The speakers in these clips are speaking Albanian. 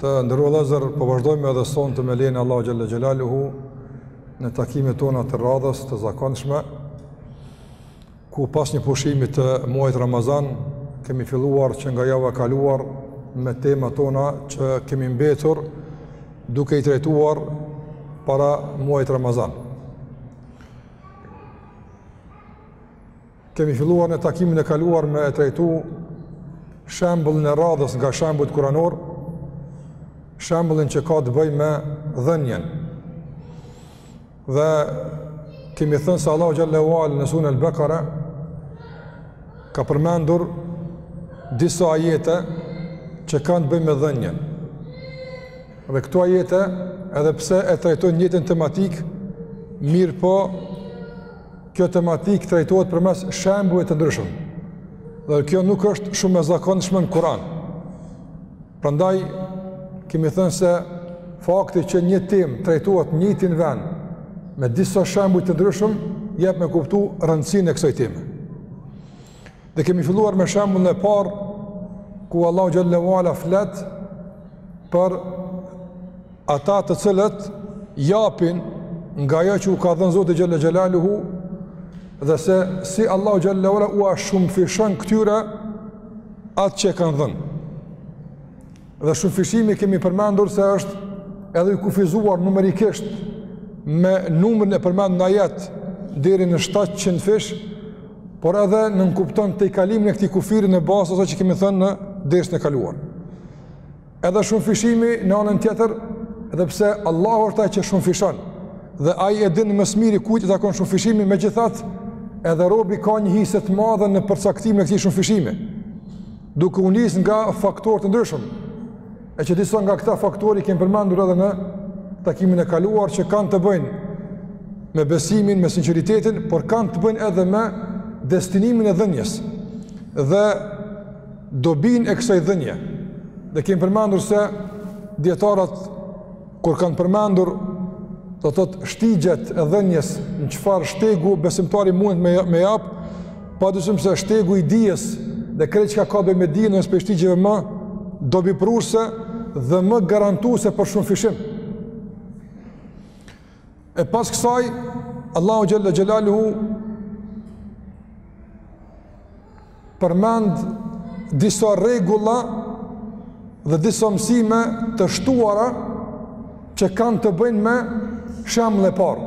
Të nderuar vllezër, po vazhdojmë edhe sonte me lejen e Allahut xhelle xhelaluhu në takimet tona të radhës të zakonshme, ku pas një pushimi të muajit Ramazan, kemi filluar që nga java e kaluar me temat tona që kemi mbetur duke i trajtuar para muajit Ramazan. Kemi filluar në takimin e kaluar me e trajtu shembullin e radhës nga shembujt kuranorë, shembullin që ka të bëjë me dhënien. Dhe kemi thënë se Allahu xhelle ue ala në suren El-Bekare ka përmendur disa ajete që kanë të bëjnë me dhënien. Dhe këto ajete, edhe pse e trajtojnë të njëjtën tematikë, mirëpo Kjo tematikë trajtohet përmes shembujve të ndryshëm. Dhe kjo nuk është shumë e zakonshme në Kur'an. Prandaj, kemi thënë se fakti që një temë trajtohet në të njëjtin vend, me disa shembuj të ndryshëm, jep me kuptu rëndësinë e kësaj teme. Dhe kemi filluar me shembullin e parë, ku Allahu xhelle ue ala flet për Ata të cilët japin nga ajo që u ka dhënë Zoti xhelle xhelaluhu dhe se si Allahu xhelle ue ala ua shumëfishon këtyre atë që kanë dhënë. Dhe shumëfishimi kemi përmendur se është edhe i kufizuar numerikisht me numrin e përmendur në ajet deri në 700 fish, por edhe nënkupton tejkalimin e këtij kufiri në bazë asaj që kemi thënë në dersin e kaluar. Edhe shumëfishimi në anën tjetër, edhe pse Allahu është ai që shumëfishon dhe ai e din më së miri kujt i takon shumëfishimi, megjithatë edhe robi ka një hise të madhe në përcaktimin e këtij shumëfishimi. Duke u nis nga faktorë të ndryshëm, e që disa nga këta faktorë i kemi përmendur edhe në takimin e kaluar që kanë të bëjnë me besimin, me sinqeritetin, por kanë të bëjnë edhe me destinimin e dhënies. Dhe Dobinë e kësaj dhënie, dhe kemi përmendur se dijetarët, kur kanë përmendur, do të thotë shtigjet e dhënies në çfarë shtegu besimtari mund me, me jap, pa dyshim se shtegu i dijes dhe krejt çka ka të bëjë me dijen është prej shtigjeve më dobiprurëse dhe më garantuese për shumëfishim. E pas kësaj, Allahu xhelle xhelaluhu përmend disa rregulla dhe disa mësime të shtuara që kanë të bëjnë me shembullin e parë.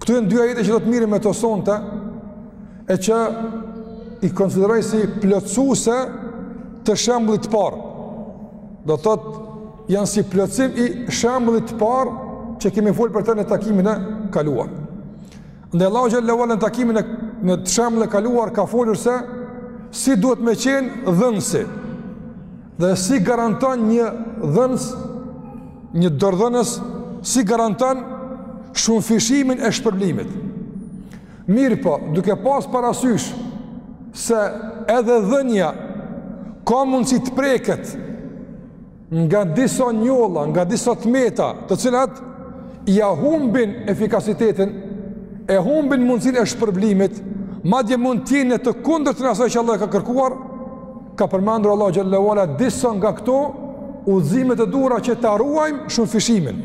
Këtu janë dy ajete që do të mirremi me to sonte e që i konsideroj si plotësuese të shembullit të parë. Do të thotë janë si plotësim i shembullit të parë që kemi folur për të në takimin e kaluar. Ndaj Allahu xhelle ve ala në takimin, në shembullin e kaluar ka folur se si duhet me qenë dhënësi. Dhe si garanton një dhënës, një dorëdhënës, si garanton shumëfishimin e shpërblimit. Mirëpo, duke pas parasysh se edhe dhënia ka mundësi të preket nga disa njolla, nga disa të meta, të cilat ia humbin efikasitetin, e humbin mundësinë e shpërblimit, madje mund të jenë e kundërta e asaj që Allahu e ka kërkuar, Ka përmendur Allahu xhelle ve ala disa nga këto udhëzime të duhura që ta ruajmë shumëfishimin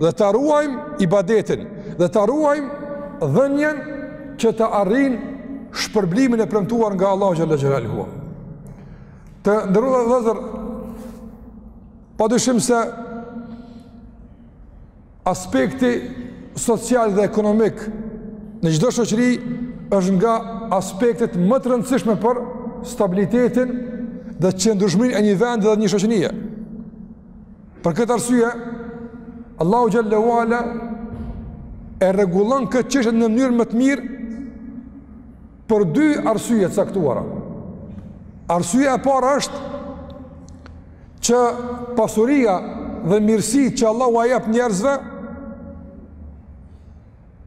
dhe ta ruajmë ibadetin dhe ta ruajmë dhënien që të arrijmë shpërblimin e premtuar nga Allahu xhelle xhelaluhu. Të nderuar vëllezër, pa dyshim se Aspekti social dhe ekonomik në çdo shoqëri është nga aspektet më të rëndësishme për stabilitetin dhe qëndrueshmërinë e një vendi dhe një shoqërie. Për këtë arsye, Allahu xhelle ve ala e rregullon këtë çështje në mënyrë më të mirë Për dy arsye të caktuara. Arsyeja e parë është që pasuria dhe mirësitë që Allahu ua jep njerëzve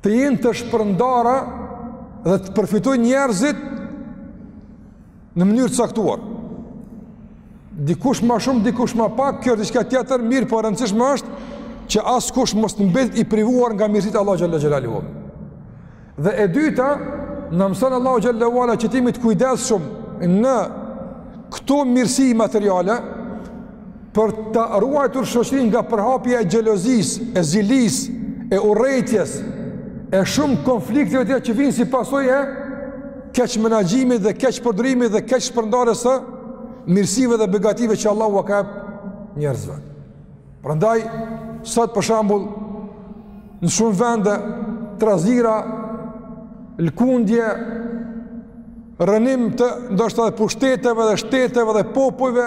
të jenë të shpërndara dhe të përfitojnë njerëzit në mënyrë të caktuar. Dikush ma shumë, dikush ma pak, kjo është diçka tjetër, mirëpo e rëndësishme është që askush mos të mbetet i privuar nga mirësitë e Allahut xhelle xhelaluhu. Dhe e dyta, na mëson Allahu xhelle ve ala që t'jemi të kujdesshëm në këto mirësi materiale, Për ta ruajtur shoqërinë nga përhapja e xhelozisë, e zilisë, e urrejtjes, e shumë konflikteve të që vijnë si pasojë e keqmenaxhimit dhe keqpërdorimit dhe keqshpërndarjes së mirësive dhe begative që Allahu ua jep njerëzve. Prandaj, sot për shembull, Në shumë vende, trazira, lkundje, rrënim të ndoshta edhe pushteteve dhe shteteve dhe popujve,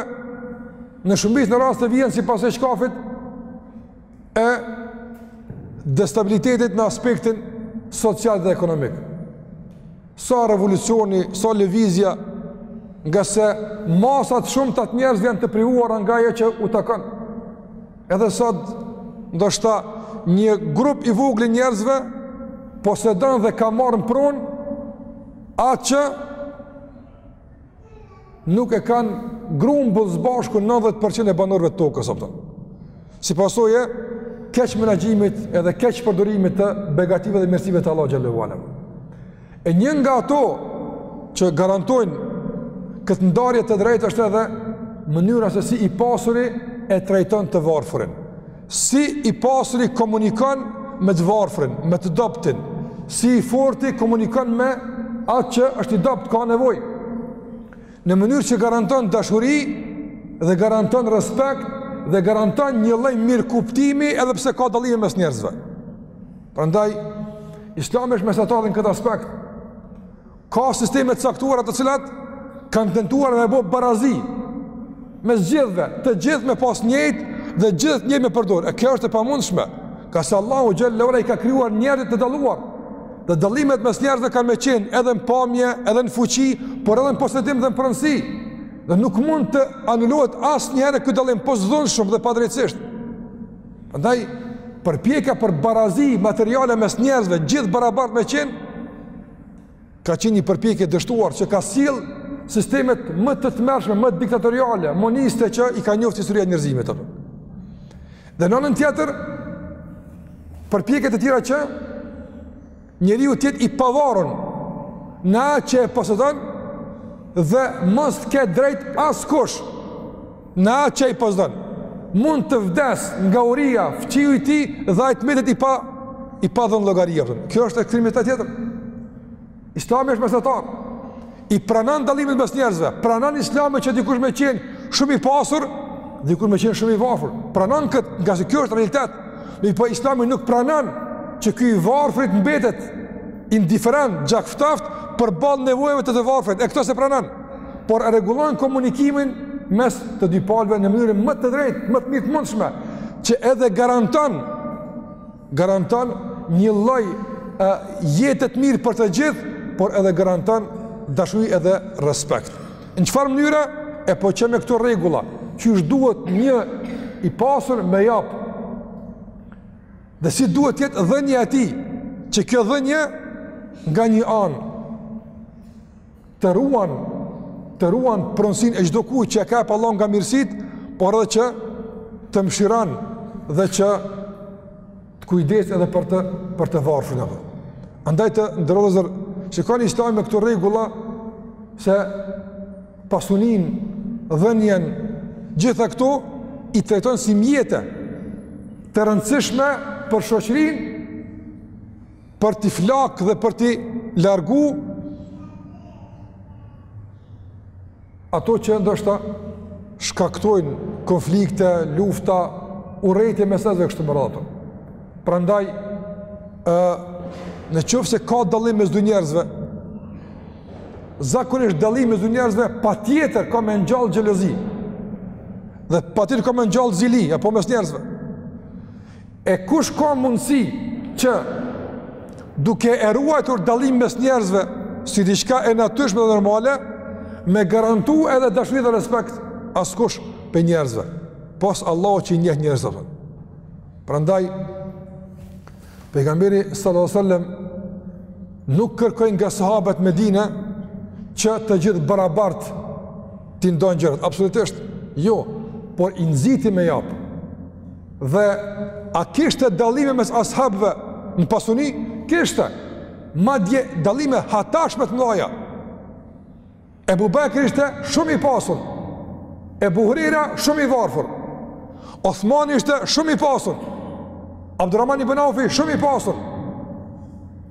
në shumicën e rasteve vijnë si pasojë e çka, e destabilitetit në aspektin social dhe ekonomik. Sa revolucione, sa lëvizje, ngase masat shumta të njerëzve janë të privuara nga ajo që u takon. Edhe sot, ndoshta një grup i vogël i njerëzve, posedon dhe ka marrë në pronë, atë që nuk e kanë grumbull së bashku 90% e banorëve të tokës, kupton. Si pasoje, keqmenaxhimit edhe keqpërdorimit të begative dhe mirësive të Allahut xhelle ue ala. E një nga ato që garantojnë këtë ndarje të drejtë është edhe mënyra se si i pasuri e trajton të varfrin. Si i pasuri komunikon me të varfrin, me të dobtin. Si i forti komunikon me atë që është i dobët, ka nevojë. Në mënyrë që garanton dashuri dhe garanton respekt dhe garanton një lloj mirëkuptimi edhe pse ka dallime mes njerëzve. Prandaj Islami është mesatar në këtë aspekt. Ka sisteme të caktuara të cilat kanë tentuar me bo barazi mes gjithve, të gjithë me pas njëjtë dhe gjithë njëjtë me përdor. E kjo është e pamundshme. Ngase Allahu xhelle ue ala i ka krijuar njerëzit të dalluar. Dhe dallimet mes njerëzve kanë me qenë edhe në pamje, edhe në fuqi, por edhe në posedim dhe në pronësi. Dhe nuk mund të anulohet asnjëherë ky dallim pos dhunshëm dhe padrejtësisht. Andaj, përpjekja për barazi materiale mes njerëzve, gjithë barabart me qenë, ka qenë një përpjekje e dështuar që ka sjell sistemet më të tmerrshme, më diktatoriale, moniste që i ka njoftë historia e njerëzimit apo. Dhe në anën tjetër përpjekjet e tjera që njeriu të jetë i pavarur në atë që e posedon dhe mos të ketë drejtë askush në atë që e posedon. Mund të vdes nga uria, fqiu i tij dhe ai të mbetet i pa i pa dhënë llogari. Kjo është ekstremitet tjetër. Islami është mesatar. i pranon dallimet mes njerëzve, pranon islami që dikush me qenë shumë i pasur, dikush me qenë shumë i varfër. Pranon këtë, ngase kjo është realitet. Mirëpo Islami nuk pranon që ky i varfër të mbetet indiferent, gjakftohtë përballë nevojave të të varfrit. E këtë s'e pranon. Por e rregullon komunikimin mes të dy palëve në mënyrën më të drejtë, më të mirë të mundshme, që edhe garanton garanton një lloj jete të mirë për të gjithë, por edhe garanton dashuri edhe respekt. Në çfarë mënyre? E po qe me këto rregulla, qysh duhet një i pasur me japë, dhe si duhet të jetë dhënia e tij, që kjo dhënia nga një anë, të ruan të ruan pronësinë e çdo kujt që e ka e pa Allah nga mirësitë, por edhe që të mëshiron dhe që të kujdes edhe për të për të varfër apo. Andaj të nderuar, shikoni Islami me këto rregulla se pasuninë, dhënien, gjitha këto i trajton si mjete të rëndësishme për shoqërinë për t'i flak dhe për t'i largu ato që ndoshta shkaktojnë konflikte, lufta, urrejtje mes njerëzve kështu me radhë. Prandaj, e, në qoftë se ka dallim mes dy njerëzve, zakonisht dallim mes dy njerëzve, patjetër ka me ngjall xhelozi, dhe patjetër ka me ngjall zili, apo mes njerëzve. E kush ka mundësi që duke e ruajtur dallim mes njerëzve si diçka e natyrshme dhe normale, me garantu edhe dashuri dhe respekt askush prej njerëzve, pos Allahu që i njeh njerëzve. Prandaj pejgamberi sallallahu alejhi ve selem nuk kërkoi nga sahabët në Medine që të gjithë barabart t'i ndajnë gjërat, absolutisht jo, por i nxiti me jap. Dhe a kishte dallime mes ashabëve në pasuni? Kishte. Madje dallime hatashme të mëdha. Ebu Bekri ishte shumë i pasur. Ebu Hurejra shumë i varfër. Othmani ishte shumë i pasur. Abdurrahman ibn Aufi shumë i pasur.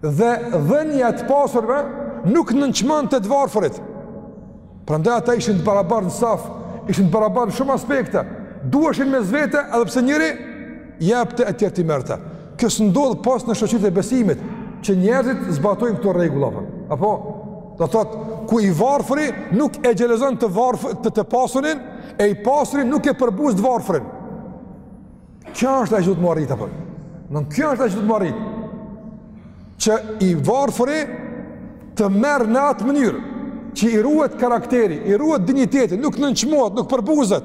Dhe dhënia e të pasurve nuk nënçmonte të varfërit. Prandaj ata ishin të barabartë në saf, ishin të barabartë në shumë aspekte. Duheshin mes vete edhe pse njëri jepte e tjetri merrte. Kjo s'ndodh pos në shoqëritë e besimit, që njerëzit zbatojnë këto rregulla. Apo do thot ku i varfëri nuk e xhelozon të varfë të të pasurin e i pasuri nuk e përbuz të varfërin. Kjo është ajo që do ta arrit apo? Kjo është ajo që do ta arrit. Që i varfëri të merr në atë mënyrë që i ruhet karakteri, i ruhet dinjiteti, nuk nënçmohet, nuk përbuzet.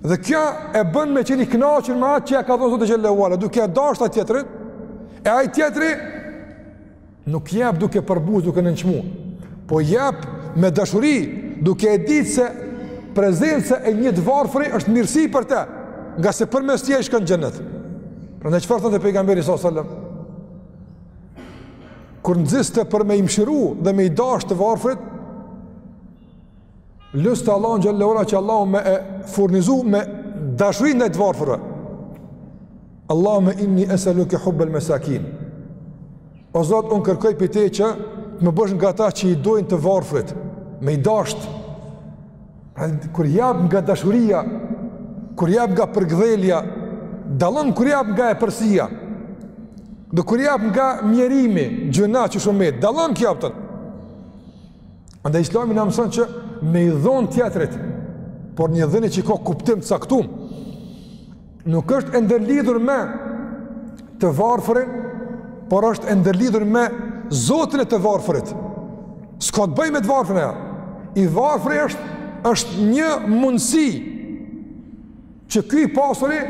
Dhe kjo e bën me qenë i kënaqur me atë që ja ka dhënë Zoti xhelle ve ala, duke e dashur atë tjetrin. E ai tjetri Nuk jap duke përbuz, duke nënçmu, po jap me dashuri, duke e ditë se prezenca e një të varfëri është mirësi për te, ngase përmes tij shkon xhennet. Prandaj çfarë thonte pejgamberi s.a.s. Kur nxiste për me i mshiru dhe me i dasht të varfërit, Lus të Allahun xhel-le ue ala që Allahu me e furnizu me dashuri ndaj të varfërve. Allahumma inni es'aluka hubbal masakin. O Zot, un kërkoj prej teje që të më bësh nga ata që i dojnë të varfrit, me i dasht. Pra, kur jap nga dashuria, kur jap nga përgdhelja, dallon kur jap nga epërsia. Dhe kur jap nga mjerimi, gjëna që shumë me, dallon kjo aftën. Andaj Islami na mëson që me i dhon tjetrit, por një dhënie që ka kuptim të caktum. Nuk është e ndërlidhur me të varfërin, por është e ndërlidhur me Zotin e të varfërit. S'ka të bëjë me të varfërin a. I varfëri është është një mundësi që ky i pasuri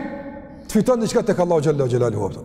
të fiton diçka tek Allahu xhallahu xhelalu.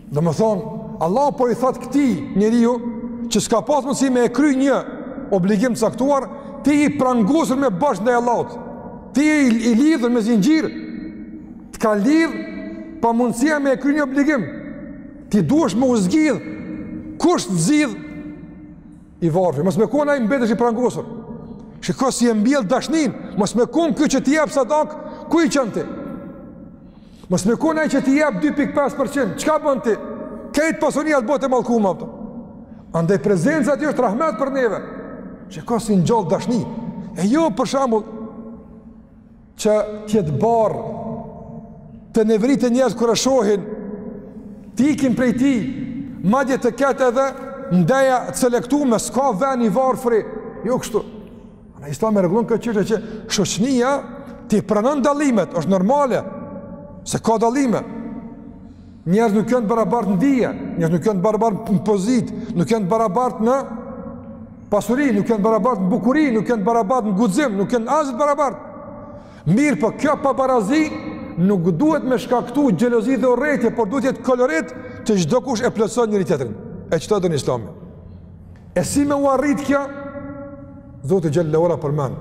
Domethënë, Allah po i thotë këti njeriu që s'ka pas mundësi me e kry një obligim të caktuar, ti i prangosur me bashkë ndaj Allahut. Ti i, i lidhur me zinxhir. Të ka lidh pamundësia me e kry një obligim. Ti duhesh me u zgjidh. Kush të zgjidh, i varfri. Mos me kon ai mbetesh i prangosur. Shiko si e mbjell dashnin, mos me kon ky që t'i jap sadak, ku i qen ti? Mos me kon ai që t'i jep 2.5%, çka bën ti? Krejt pasunia t'bohet e mallkume, apo. Andaj prezenca e tij është rahmet për neve. Shiko si e ngjall dashni. E jo për shembull që të jetë barrë, të neveriten njerëz kur e shohin të ikin prej tij madje të ketë edhe ndeja të selektume s'ka ven i varfri jo kështu Islami e rregullon këtë çështje që shoqnia t'i pranon dallimet, është normale se ka dallime. Njerëz nuk janë barabartë në dije, njerëz nuk janë barabartë në pozitë, nuk janë barabartë në pasuri, nuk janë barabartë në bukuri, nuk janë barabartë në guxim, nuk janë asgjë të barabartë. Mirëpo kjo pabarazi nuk duhet me shkaktu xhelozi dhe urrejtje, por duhet të jetë kolorit të çdo kush e plotëson njëri tjetrin. E këta don islami. E si me u arrit kjo? Zoti xhel-le ue ala përmen,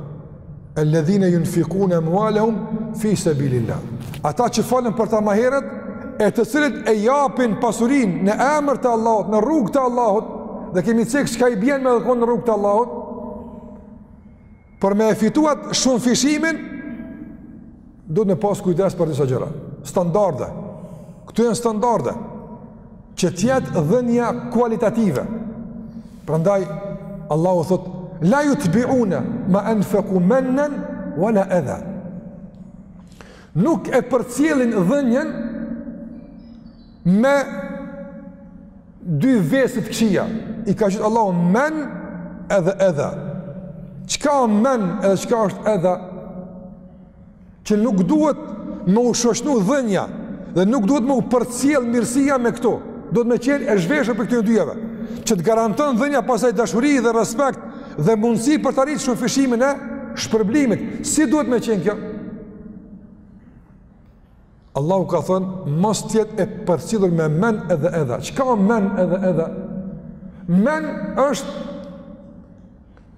eledhine junfikune emualehum, fi sebilillah. Ata që flet për tamahqarët, e të cilët e japin pasurin në emër të Allahut, në rrug të Allahot, dhe kemi cek çka i bjen me kon në rrug të Allahot, Për me e fituar shumëfishimin, duhet me pas kujdes për disa gjëra. Standarde. Këto janë standarde. Që të jetë dhënia kualitative. Prandaj, Allahu thotë, la jutbiune ma enfeku mennen, wala edha. Nuk e përcjellin dhënien, me dy vese të këqija, i ka qitë Allahu men edhe edha. Çka men edhe çka është edha, që nuk duhet me u shoqnu dhënia, dhe nuk duhet me u përcjel mirësia me këto, duhet me qenë e zhveshun prej këtyne dyjave, që të garanton dhënia pastaj dashuri dhe respekt, dhe mundësi për të arritë shumëfishimin e shpërblimit. Si duhet me qenë kjo? Allahu ka thënë, mos të jetë e përcjellur me men edhe edha. Çka men edhe edha? Men është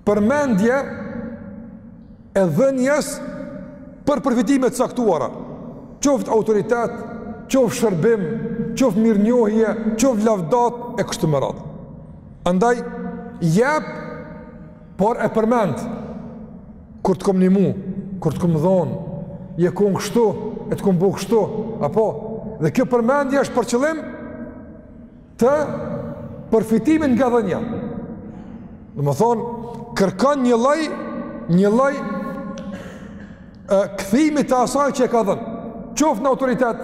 përmendje e dhënies për përfitime të caktuara. Qoftë autoritet, qoftë shërbim, qoftë mirënjohje, qoftë lavdatë, e kështu me radhë. Andaj, jep, por e përmend. Kur të kom nihmu, kur të kom dhonë, je kon kështu, e të kom bo kështu, apo? Dhe kjo përmendje është për qëllim të përfitimit nga dhënia. Domethonë, kërkon një lloj, një lloj e, kthimi të asaj që e ka dhënë. Qoftë në autoritet,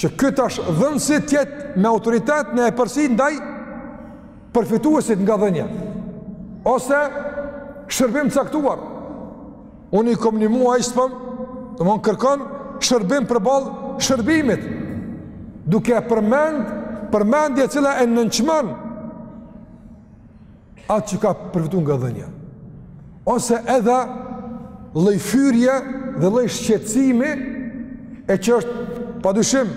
që ky tash dhënësi të jetë me autoritet në epërsi ndaj përfituesit nga dhënia ose shërbim të caktuar unë i kom nihmu, i s'pëm, domethonë kërkon shërbim përballë shërbimit duke përmend përmendje e cila e nënçmon atë që ka përfitu nga dhënia Ose edha lloj fyrje dhe lloj shqetësimi e që është padyshim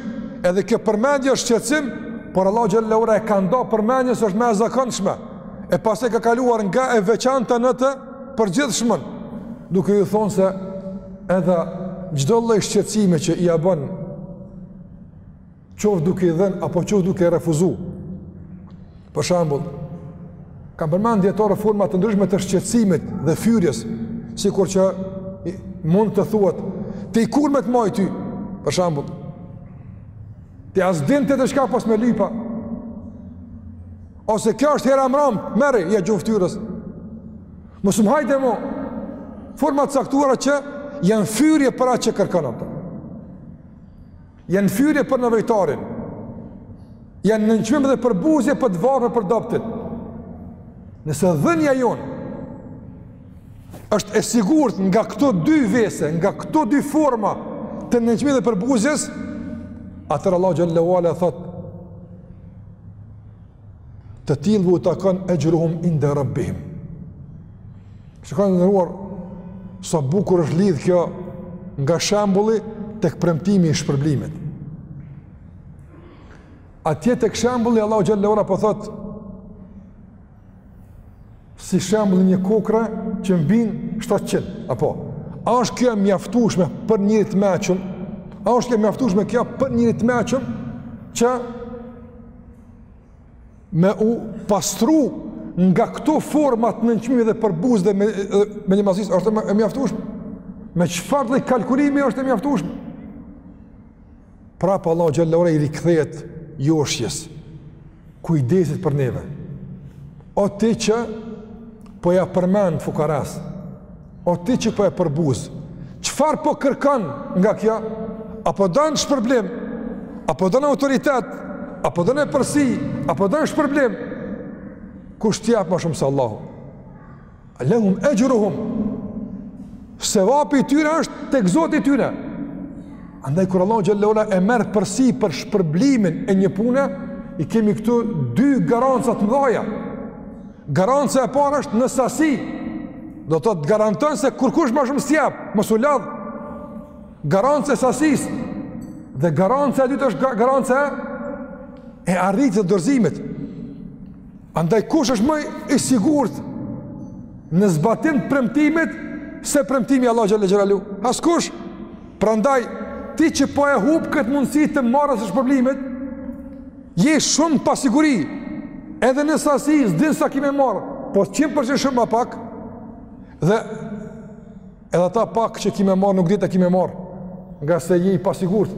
edhe kjo përmendje është shqetësim, por Allah xhele ue ala e ka nda përmendjen se është më e zakonshme. E pastaj ka kaluar nga e veçanta në të përgjithshmën, duke ju thonë se edha çdo lloj shqetësimi që ia bën qoftë duke i dhënë apo qoftë duke i refuzuar. Për shembull, kanë përmend dijetarët forma të ndryshme të shqetësimit dhe fyrjes, sikur që mund të thuhet deri kur me të majt ty, për shembull. Ti a s'din tjetër diçka pos me lypë. Ose kjo është hera e mrame, merri, ja gjun fytyrës. Mos um hajde mo. Forma të caktuara që janë fyrje për atë që kërkon atë. Janë fyrje për nevojtarin. Janë nënçmim dhe përbuzje për të varfrin, për të dobtin. Nëse dhënia jonë është e sigurt nga këto dy vese, nga këto dy forma të nënçmimit dhe përbuzjes, atëherë Allahu xhele ue ala thotë Të tillëve u takon exhruhum inde rabbihim. Shikoni të nderuar sa bukur është lidh kjo nga shembulli tek premtimi i shpërblimit. Atje tek shembulli Allahu xhallahu ora po thot si shembulli një kokrre që mbin 700 apo a është kjo e mjaftueshme për një të mëshëm? A është kjo e mjaftueshme kjo për njeri të mençëm që me u pastru nga këto forma nënçmimi dhe përbuzje dhe mëmëzi, është e mjaftushme. Me çfarëdo kalkulimi është e mjaftushme. Prapë Allahu xhalla ala i rikthehet joshjes, kujdesit për neve. O ti që po ja përmend fukaras, O ti që po e përbuz, çfarë po kërkon nga kjo? Apo don shpërblim? Apo don autoritet? Apo don epërsi? Apo don shpërblim? Kush të jep ma shumë se Allahu? Lehum exhruhum. Sevapi i tyre është tek Zoti i tyre. Andaj kur Allahu xhallahu ala e merr përsipër shpërblimin e një pune, i kemi këtu dy garanca të mdhaja. Garanca e parë është në sasi. Do të thotë garanton se kurkush ma shumë s'jep, mos u lodh. Garanca e sasisë. Dhe garanca e dytë është garanca e arritjes së dorëzimit. Andaj kush është më i sigurt në zbatim të premtimit se premtimi i Allahut xhel-le xhelaluhu? Askush. Prandaj ti që po e humb këtë mundësi të marrjes së shpërblimit, Je shumë në pasiguri, edhe në sasi, s'din sa ki me marrë, po njëqind përqind shumë ma pak, dhe edhe ata pak që ki me marrë, nuk di a e ki me marrë, ngase je i pasigurt.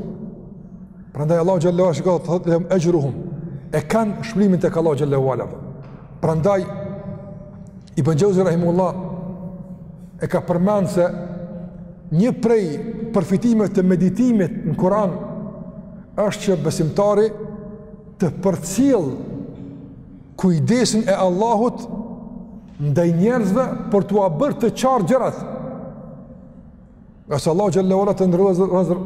Prandaj Allahu xhallahu ala thotë exhruhum, e kanë shpërblimin tek Allahu xhallahu ala. Prandaj, Ibn Xheuzi Rahimullah, e ka përmend se një prej përfitimeve të meditimit në Kuran, është që besimtari të përcjell kujdesin e Allahut ndaj njerëzve për t'ua bërë të qartë gjërat. Ngase Allahu xhallahu ala të nderuar vëllezër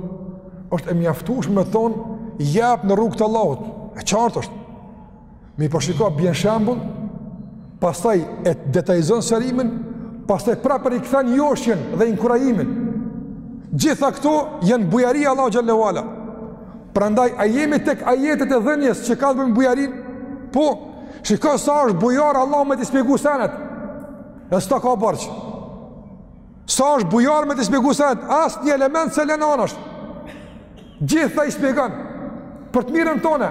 është e mjaftueshme me thonë jap në rrugë të Allahut. E qartë është. Mirëpo shiko bjen shembull, pastaj e detajzon sqarimin, pastaj prapë rikthen joshjen dhe inkurajimin. Gjitha këto janë bujari e Allahut xhallahu ala. Prandaj a jemi tek ajetet e dhënies që kanë të bëjnë me bujarinë? Po, shiko sa është bujar Allahu me t'i shpjegu senet. E s'ta ka borxh. Sa është bujar me t'i spjegu senet asnjë element s'e len anësh. Gjithë ta i spjegon. Për të mirën tonde,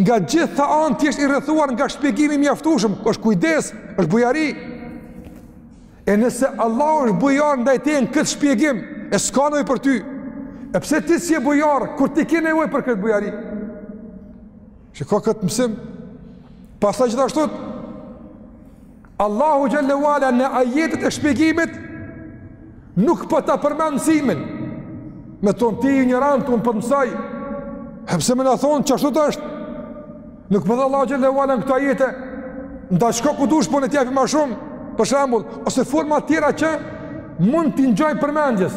nga gjithë ta anë ti je i rrethuar nga spjegimi i mjaftushëm, është kujdes, është bujari. E nëse Allah është bujar ndaj teje në këtë spjegim, e s'ka nevojë për ty. E pse ti s'je bujar, kur ti ki nevoj për këtë bujari? Shiko këtë mësim? Pastaj gjithashtu, Allahu xhelle ue ala në ajetet e shpjegimit nuk po ta përmend mësimin. Me t'thon ti injorant, unë po t'mësoj, hepse me na thonë që ashtu të është, nuk po thotë Allahu xhelle ue ala në këto ajete, ndaj shko ku dush, po t'japi ma shumë, për shambull, ose forma tjera që mund t'i ngjajnë përmendjes.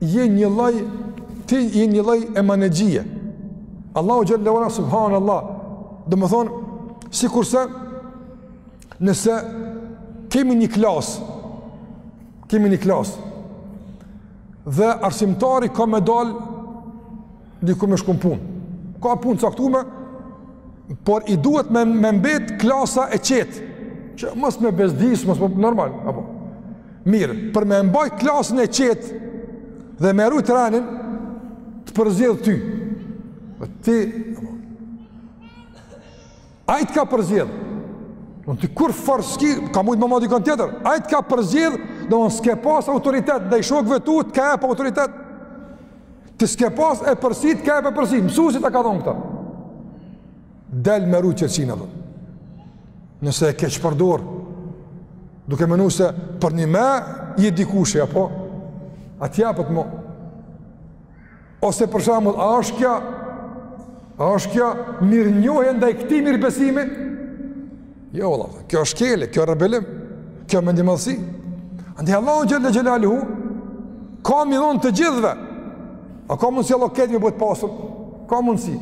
E një lloj ti je një lloj menaxheri. Allahu xhelle ue ala subhanallah. Domethon sikurse nëse kemi një klas kemi një klas dhe arsimtari ka me dal diku me shku n'punë. Ka punë t'caktume, por i duhet me me mbet klasa e qetë, që mos me bezdis, mos po normal, apo. Mirë, për me mbaj klasën e qetë dhe me rujt rendin, të përzgjedh ty. Dhe po, ti, apo. Ai të ka përzgjedh. Ti kurrfarë s'ki, ka mujt me marr dikon tjetër. Ai të ka përzgjedh, ti s'ke pas autoritet ndaj shokëve tu, të ka jep autoritet. Ti s'ke pas epërsi të ka jep epërsi, mësuesi ta ka dhon këta. Veç me ru qetësinë apo. Nëse e keqpërdor, duke menu se për njëmend je dikushi apo atje apo të më Ose për shembull, a është kjo a është kjo mirënjohje ndaj këtij mirëbesimi? Jo, valla, kjo shkelje, kjo rebelim, kjo mendjemadhësi. Andaj Allahu xhelle xhelaluhu ka me i dhon të gjithëve. A ka mundsi Allahu këtë me bo të pasur? Ka mundsi.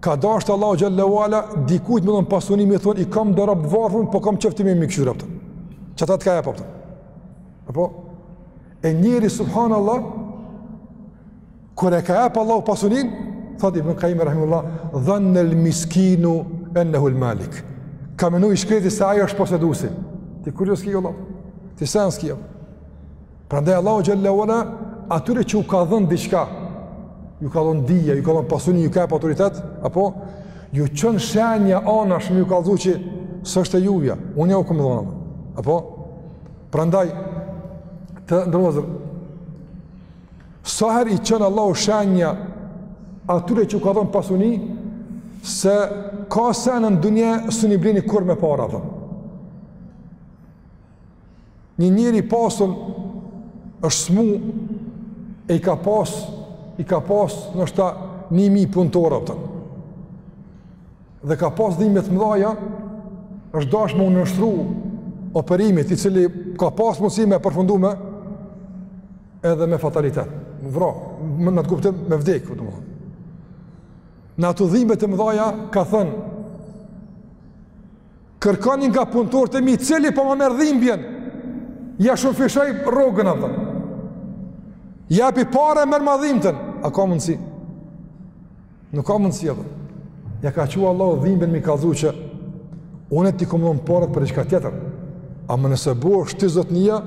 Ka dasht Allahu xhelle ue ala dikujt me i dhon pasuni me i thon i kam do robë t'varfër, po t'kam çu ty me m'i kqyr apo. Qata të ka jep apo. Apo E njeri subhanallah kur i ka jep Allahu pasunin, thot Ibn Qayyim rahimullah, dhanna al-miskinu annahu al-malik. Ka menu i shkreti se ai është posedusi. Ti kurrgjo s'ki vallah? Ti sen s'ki jo? Prandaj Allahu xhelle ue ala atyre që u ka dhënë diçka, ju ka dhënë dije, ju ka dhënë pasuni, ju ka jep autoritet, apo ju çon shenja anash, me ju kallzu që s'është e juja. Unë jau kam dhënë. Apo Prandaj, të nderuar vëllezër, sa herë i çon Allahu shenja atyre që u ka dhënë pasuni, se ka sene në dynja s'un i bleni kurrë me para, a po. Një njeri i pasun është smu e i ka pas, i ka pas ndoshta një mijë punëtorë, a po. dhe ka pas dhimbje të mëdha, është dashtë me iu nënshtru operimit i cili ka pas mundësi me përfundu edhe me fatalitet. Pra, në atë kuptim me vdekë, domethënë. Në ato dhimbje të mëdha ka thënë, kërkoni nga punëtorët e mi, cili po ma merr dhimbjen, ia shumëfishoj rrogën, a po. Japi pare, merrma dhimbtën, a ka mundësi? Nuk ka mundësi apo. Ia ka çu Allahu dhimbjen me i kallzu që unë t'i kam dhonë paret për diçka tjetër. Ama nëse bon shti zotnia,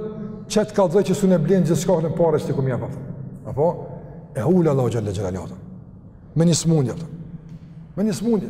që të kallzoj që s'un e blen gjithçka me pare që t'i kam jep, apo, e uli Allahu xhele xhelaluhu, me një smundje, me një smundje,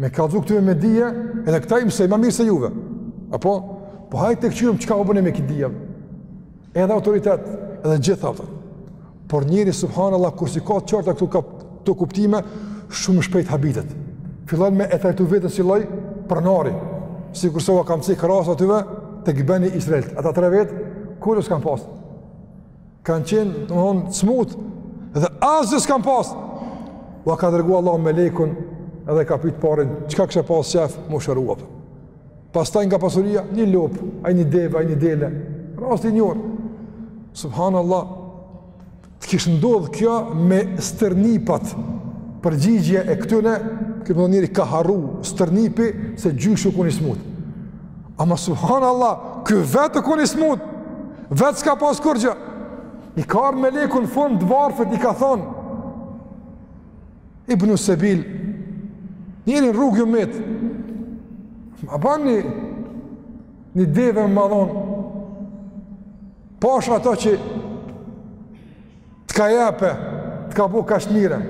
Me kallzu këtyre me dije, edhe këta i mson, ma mirë se juve. Apo? Po hajt të kqyrim çka po bëni me këtë dije. Edhe autoritet, edhe gjithë ato. Por njeri, subhanallah, kur s'i ka të qarta këto kuptime, shumë shpejt habitet. Fillon me e trajtu vetën si lloj pronari. Sikurse ua kam cekë rastin atyre, tek Beni Israel. Ata tre vetë, kurgjë s'kanë pasë? kanë qenë domethonë të smutë, dhe asgjë s'kanë pasë, ua ka dërgu Allahu melekun, edhe ka pitë parin, çka kishe pasë qejf, m'u shëru, a po. Pastaj nga pasuria, një lopë, ai një deve, ai një dele, rast i njohur, subhan Allah, të kish ndodhë kjo me stërnipat, përgjigjja e këtyne, domethonë njeri ka harru, stërnipi, se gjyshu u konë i smutë. Ama subhan Allah, ky vetë u konë i smut, vetë s'ka pas kurgjë. I ka ardhë meleku në formë të varfët, i ka thonë, Ibnu Sebil, njeri në rrugë i metë, a ba një, një deve me ma dhonë, pash ato që Ta ka jepë, të ka bo kaq të mira.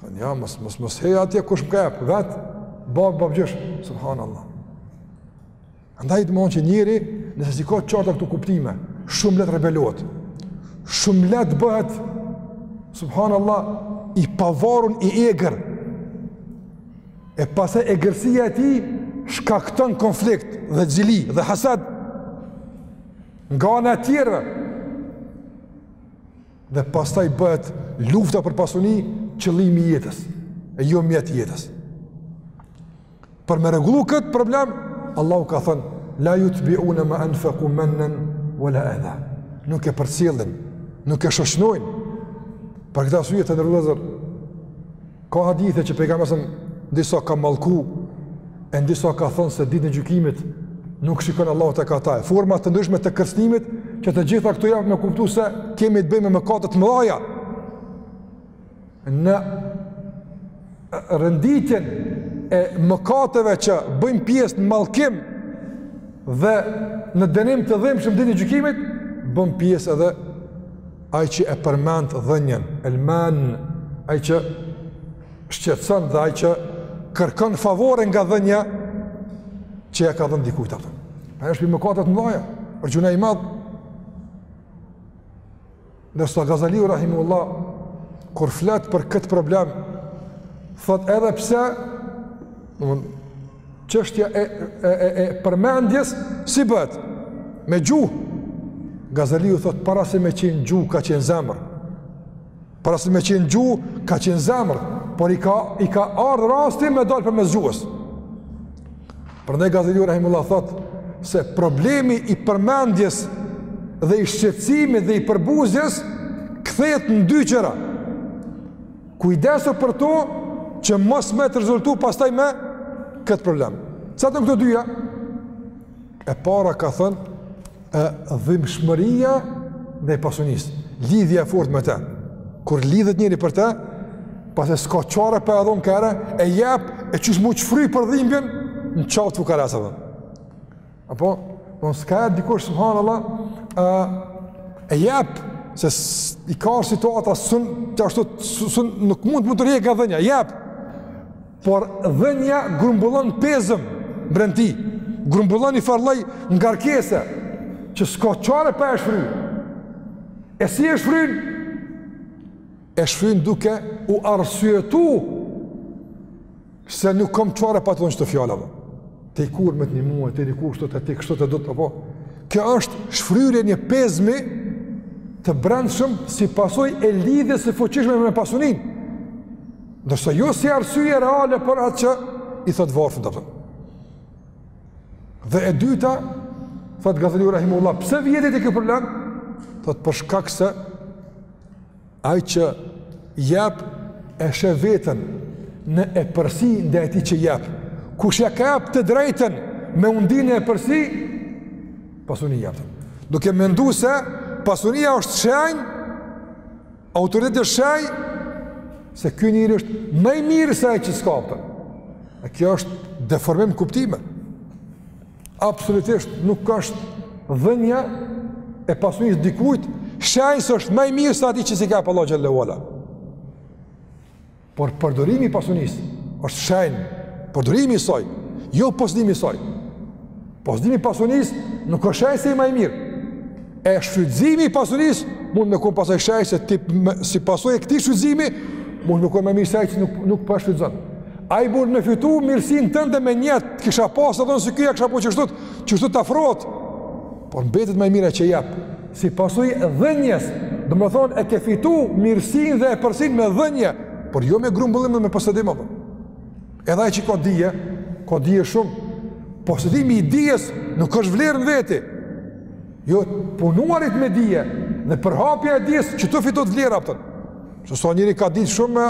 Ka një, mos, mos, mos heja atje, kush më ka jep, vetë, babë, babëgjysh, subhan Allah. Andaj domethonë që njeri, nëse s'i ka të qarta këto kuptime, shumë lehtë rebelohet, shumë lehtë bëhet, subhan Allah, i pavarun i egër, e pastaj egërsia e tij shkakton konflikt dhe zili dhe hasad Nga ana tjetër, dhe pastaj bëhet lufta për pasuni qëllimi i jetës e jo mjet i jetës. Për me rregullu kët problem, Allahu ka thënë la yutbi'una ma anfaqu mannan wala adha. Nuk e përcjellin, nuk e shoqnojnë. Për këtë arsye të nderuar Ka hadithe që pejgamberi a.s. në disa ka mallku e në disa ka thënë se ditën e gjykimit nuk shikon Allahu tek ata. Forma të ndryshme të kërcënimit që të gjitha këto japin me kuptu se kemi të bëjmë me mëkate të mëdha. Në renditjen e mëkateve që bëjnë pjesë në mallkim dhe në dënim të dhimbshëm ditën e gjykimit, bën pjesë edhe Ai që e përmend dhënien, el-mennan, ai që shqetëson dhe ai që kërkon favore nga dhënia që ia ka dhënë dikujt apo. Ai është prej mëkateve të mëdha, pra gjynah i madh. Ndërsa Gazaliu rahimehullah kur flet për këtë problem, thot edhe pse, do të Çështja e e e përmendjes si bëhet? Me gjuhë. Gazaliu thot para se me qenë gjuhë ka qenë zemër. Para se me qenë gjuhë ka qenë zemër, por i ka i ka ardh rasti me dal përmes gjuhës. Prandaj Gazaliu rahimehullah thot se problemi i përmendjes dhe i shqetësimit dhe i përbuzjes kthehet në dy gjëra. Kujdesu për to që mos me të rezultu pastaj me këtë problem. Çka janë këto dyja? E para ka thënë dhimshmëria ndaj pasunisë. Lidhja e fort me te. Kur lidhet njeri për te, masnej s'ka qare pa e dhonë ka'j herë, e jep, e qysh m'u shfry për dhimbjen, në qafë të fukarenjve. Apo, don s'ka dikush, subhanallah, e jep, se i ka ardh situata, sun, qashtu, sun, nuk mund të mund t'u tërhjek nga dhënia, jep, por dhënia grumbullon pezëm, brenda tij, grumbullon njëfarë lloj ngarkese, që s'ka qare pa e shfry, e si e shfryn, e shfryn duke u arsyetu, Se nuk kam çfarë pa thonë çdo fjalë apo. Te kur me të një muaj, te kur kështu te te kështu te do të apo. Kjo është shfryrje një pezmi të brendshëm si pasojë e lidhjes së fuqishme me pasunin. Ndërsa jo si arsye reale për atë që i thot të varfrit apo. Dhe e dyta, thot Gazali rahimehullah, pse vjen deri te ky problem? Thot për shkak se Ai që jep e sheh veten në epërsi ndaj atij që jep. Kush ia ka jep të drejtën me u ndi në epërsi, pasunin jep. Duke mendu se pasunia është shenj, autoritet është shenj, se ky njeri është ma i mirë se ai që s'ka për. E kjo është deformim kuptime. Absolutisht nuk është dhënia e pasunisë dikujt, shenjë se është ma i mirë se atij që s'i ka jap Allahu xhel-le ue ala. Por përdorimi i pasunisë është shenjë, përdorimi i saj, jo posedimi i saj. Posedimi i pasunisë nuk është shenjë se je ma i mirë. E shfrytëzimi i pasurisë mund me konë pastaj shenjë se ti, me, si pasojë e këtij shfrytëzimi, mund me konë ma i mirë se ai që nuk, nuk po e shfrytëzon. Ai mund me fitu mirësinë tënde me nijet, të kisha pasë, edhe unë si ky ja kisha bo qështu, qështu t'afrohet, por mbetet ma i mirë ai që jep, si pasojë e dhënies, domethonë e ke fitu mirësinë dhe epërsinë me dhënie, por jo me grumbullim dhe me posedim, apë. Edhe ai që ka dije, ka dije shumë. Posedimi i dijes nuk është vlerë në veti. Jo, punuarit me dije, dhe përhapja e dijes, që të fitohet vlerë, a kupton. Që sa njeri ka dije shumë,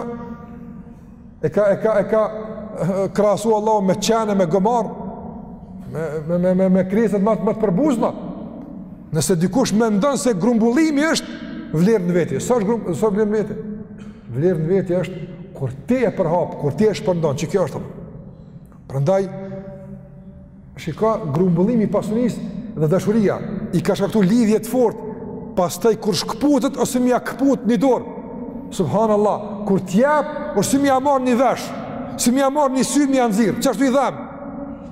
e ka, e ka, e ka krahasu Allahu me qene, me gomar, me, me, me, me, me krijesat më të përbuzna. Nëse dikush mendon se grumbullimi është vlerë në veti. S'është vlerë në veti. Vlerë në veti është kur ti e përhap, kur ti e shpërndon, që kjo është. Prandaj shiko grumbullimi i pasunisë dhe dashuria i ka shkaktu lidhje të fortë. Pastaj kur shkputet o si me ja kput një dorë. Subhanallah, kur ti jep o si me ja marr një vesh, si me ja marr një sy me ja nxirr. Qashtu i dhem,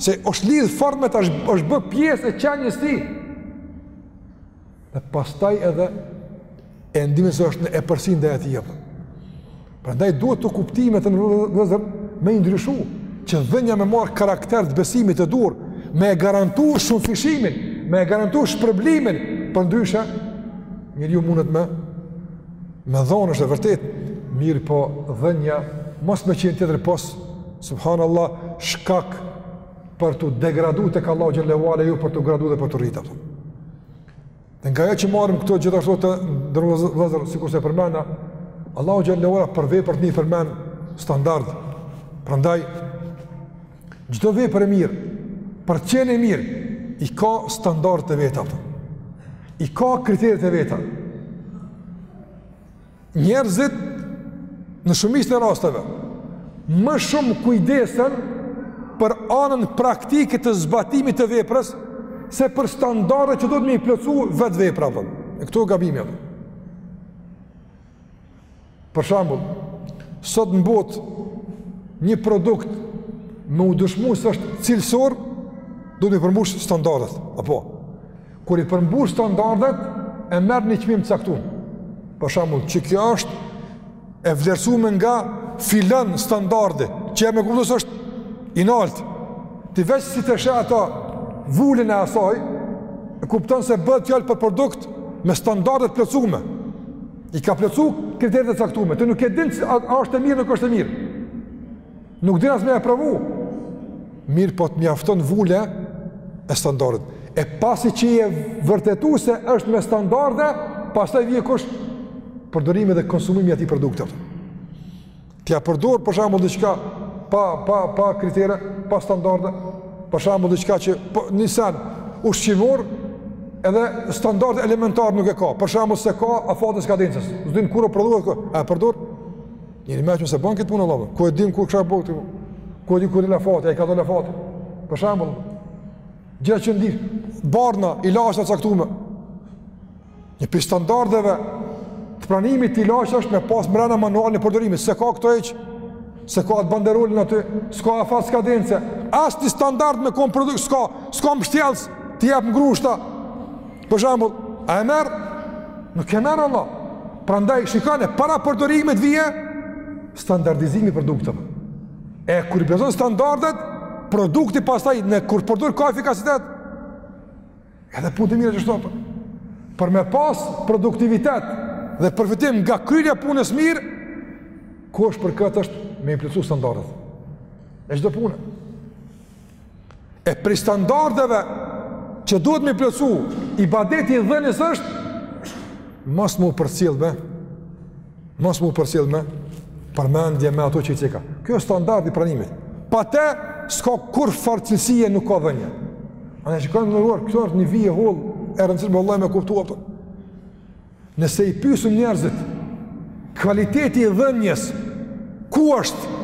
se është lidh fort me të, është bë pjesë e qenies tij. dhe pastaj edhe e ndin se është në epërsi ndaj atij jep. Prandaj duhet këto kuptime të nderuar vëllezër me i ndryshu, që dhënia me marrë karakter të besimit të duhur, me e garantu shumëfishimin, me e garantu shpërblimin, përndryshe, njeriu mundet me, me dhonë është e vërtetë, mirëpo dhënia, mos me qenë tjetër pos, subhanallah, shkak për t'u degradu tek Allahu xhel-le ue ala, jo për t'u gradu dhe për t'u rritë. Dhe nga ajo që marrim këtu gjithashtu të nderuar vëllezër, sikurse përmenda, Allahu xhel-le ue ala për veprat na përmend standard. Prandaj, çdo vepër e mirë, për të qenë e mirë, i ka standardet e veta, i ka kriteret e veta. Njerëzit në shumicën e rasteve më shumë kujdesen për anën praktike të zbatimit të veprës se për standardet që duhet me i plotësu vetë vepra. E këtu e gabimi. Për shembull, sot në botë një produkt me u dëshmu se është cilësor, duhet me i përmbush standardet. Apo? Kur i përmbush standardet, e merr një çmim të caktum. Për shembull, që kjo është e vlerësume nga filan standardi, që me kuptu se është i nalt. Ti veç si ta sheh atë vulën e asaj, e kupton se bëhet fjalë për produkt me standarde të plotësume. I ka plotësu kriteret e caktume. Ti nuk e din se a është e mirë nuk është e mirë. Nuk din as me e provu. Mirëpo të mjafton vula e standardit. E pasi që je vërtetu se është me standarde, pastaj vjen kusht përdorimi dhe konsumimi i atij produkti. Ti a e përdor për shembull diçka pa, pa, pa kritere, pa standarde, për shembull diçka që po, një send ushqimor edhe standard elementar nuk e ka, për shembull s'e ka afatin e skadencës, s'din kur o prodhu, a e përdor, Njeri i meçëm s'e bën këtë punë vallahi. Ku e din kur ka u bo? Ku e din kur del afati, a i ka dal afati. Për shembull, gjen që njëfarë barna ilaçe të caktume. Një prej standardeve të pranimit të ilaçit është me pas brenda manualin e përdorimit, s'e ka këto hiç, s'e ka atë banderolën aty, s'ka afat skadence, asnjë standard me kon produkt s'ka, s'ka mbështjellës, t'i jep n'grushta. Për shembull, a e merr? Nuk e merr vallah. Prandaj shikone para përdorimit vjen standardizimi i produkteve. E kur i plotëson standardet, produkti pastaj kur e përdor ka efikasitet. Edhe punët e mira qeshtu. Për me pas produktivitet dhe përfitim nga kryerja e punës mirë, kusht për këtë është me i plotësu standardet e çdo pune. E prej standardeve që duhet me i plotësu ibadeti i dhënies është, mos m'u përcjell me, mos m'u përcjell me përmendje me ato që i cika. Kjo është standardi i pranimit. Pa te, s'ka kurrfarë cilësie nuk ka dhënia. Andaj xhemat i nderuar, këtu është një vijë e hollë, e rëndësishme vallahi me kuptu këto. Nëse i pyesim njerëzit, kualiteti i dhënies ku është?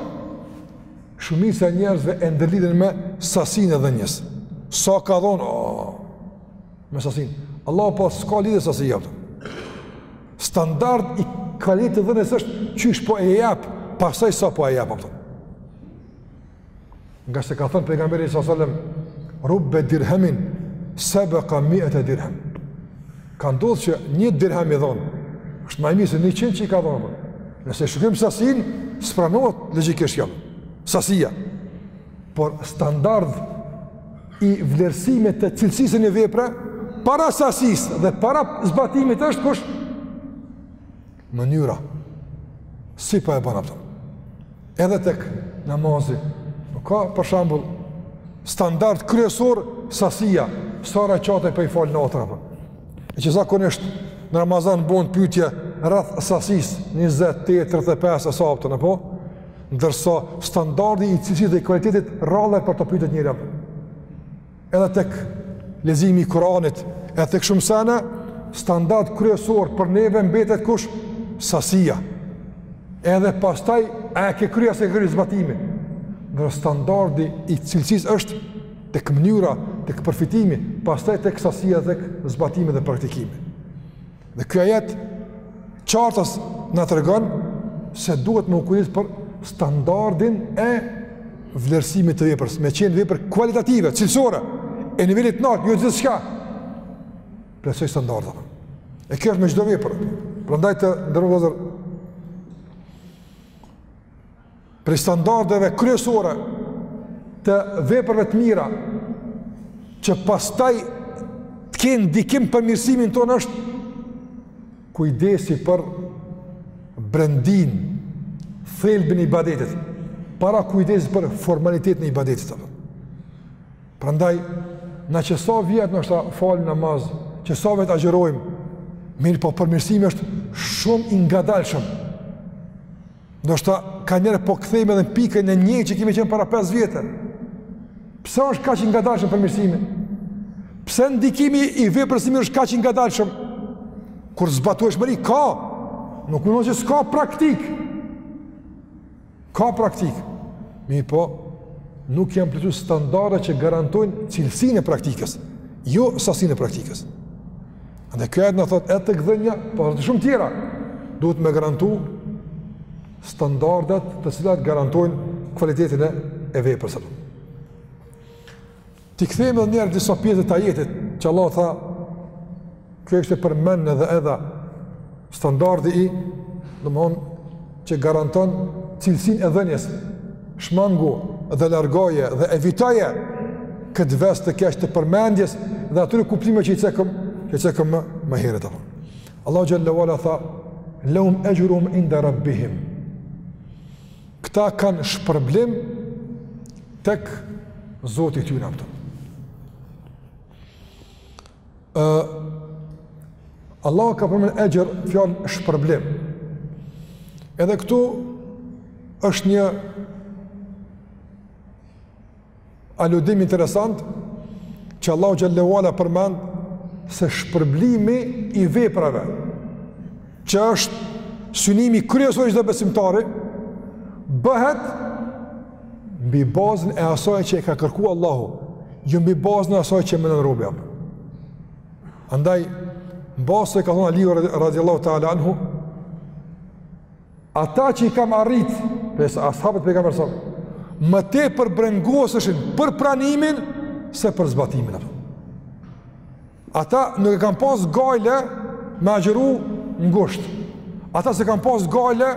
Shumica e njerëzve e ndërlidhin me sasinë e dhënies. Sa ka dhënë? Oh, me sasinë. Allahu po s'ka lidhje sa si jep. Standardi i kualitetit të dhënies është qysh po e jep, pastaj sa po e jep atë. Nga se ka thënë pejgamberi sallallahu alajhi wasallam, "Rubbe dirhemin sebeka miete dirhem." Ka ndodhur që një dirham i dhonë është më i mirë se 100 që i ka dhënë. Nëse shikojmë sasinë, s'pranohet logjikisht kjo. Sasia. Por standard i vlerësimit të cilësisë e një vepre para sasisë dhe para zbatimit është kush mënyra si po e bën atë. Edhe tek namazi, nuk ka për shembull standard kryesor sasia, sa rekate po i fal natën apo. E që zakonisht në Ramazan bojnë pyetje rreth sasisë 28, 35 e sa bën apo ndërsa standardi i cilësisë dhe i kualitetit rrallë po t'pyet njeri apo. Edhe tek leximi i Kur'anit, edhe tek shumë sene, standard kryesor për neve mbetet kush? Sasia. Edhe pastaj, a e ke kry a s'e ke kry zbatimi? Standardi i cilësisë është tek mënyra, tek përfitimi, pastaj tek sasia dhe zbatimi dhe praktikimi. Dhe ky ajet qartas na tregon se duhet me u kujdes për standardin e vlerësimit të veprës, me qenë vepër kualitative, cilësore, e nivelit t'naltë, jo gjithçka, plotëson standardin. E kjo është me çdo vepër, prandaj të nderuar vëllezër, Prej standardeve kryesore të veprave të mira që pastaj të kenë ndikim n'përmirësimin tonë është kujdesi për brendinë, thelbin e ibadetit, para kujdesit për formalitetin e ibadetit. Prandaj, na qe sa vjet ndoshta falim namaz, qe sa vjet agjerojmë, mirëpo përmirësimi është shumë i ngadalshëm. Ndoshta kanjëherë po kthehemi edhe në pikën e njëjtë që kemi qenë para 5 vjete. Pse është kaq i ngadalshëm përmirësimi? Pse ndikimi i veprës sime është kaq i ngadalshëm? Kur zbatueshmëri, ka! Nuk mun thon që s'ka praktikë. Ka praktikë. Mirëpo, nuk janë plotsu standardet që garantojnë cilësinë e praktikës. Jo sasinë e praktikës. Andaj ky ajet na thotë edhe tek dhënia, po te shumë tjera, duhet me garantu standardet të cilat garantojnë kvalitetin e veprës. T'i kthehemi edhe njëherë disa pjesë të ajetit, që Allah tha, kjo është e përmendur edhe edhe, Standardi i, domethënë, që garanton cilësinë e dhënies. Shmangu dhe largoje dhe evitoje këtë ves të keq të përmendjes dhe atyre kuptime që i cekëm, që i cekëm më, më herët apo. Allahu xhelle ue ala tha: "Lehum exhruhum inda rabbihim." Këta kanë shpërblim tek Zoti i tyre apo. Ë Allahu ka përmend exhr fjalën shpërblim. Edhe këtu është një aludim interesant që Allahu xhelle ue ala përmend se shpërblimi i veprave që është synimi kryesor i çdo besimtari bëhet mbi bazën e asaj që e ka kërku Allahu, e jo mbi bazën e asaj që e menon robi a. Andaj, mbase ka thonë Aliu radiallahu ta'ala anhu, ata që i kam arrit, prej as'habëve që i kam arrit, më tepër brengoseshin për pranimin, se për zbatimin. Ata nuk e kanë pas gajle me agjëru n'gusht. Ata s'e kanë pas gajle,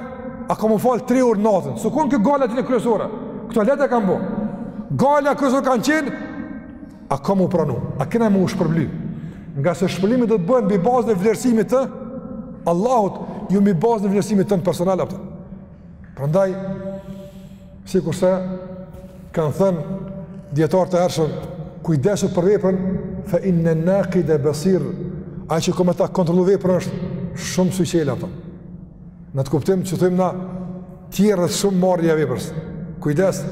a ka m'u falë tri orë natën. S'u konë kjo gajlja e tyne kryesore. Këto lehtë e kanë bo. Gajlja kryesore ka qenë, a ka m'u pranu. A kena m'u shpërbly. Ngase shpërblimi do të bëhet mbi bazën e vlerësimit të Allahut, e jo mbi bazën e vlerësimit tënd personal. Prandaj, Sikurse, kanë thënë dijetarët e hershëm, kujdesu për veprën, fe innen-nakide besir, ai që ka me ta kontrolu veprën është shumë syçelë, apo. N'atë kuptim që thojmë na tjerët shumë marrja e veprës. Kujdes,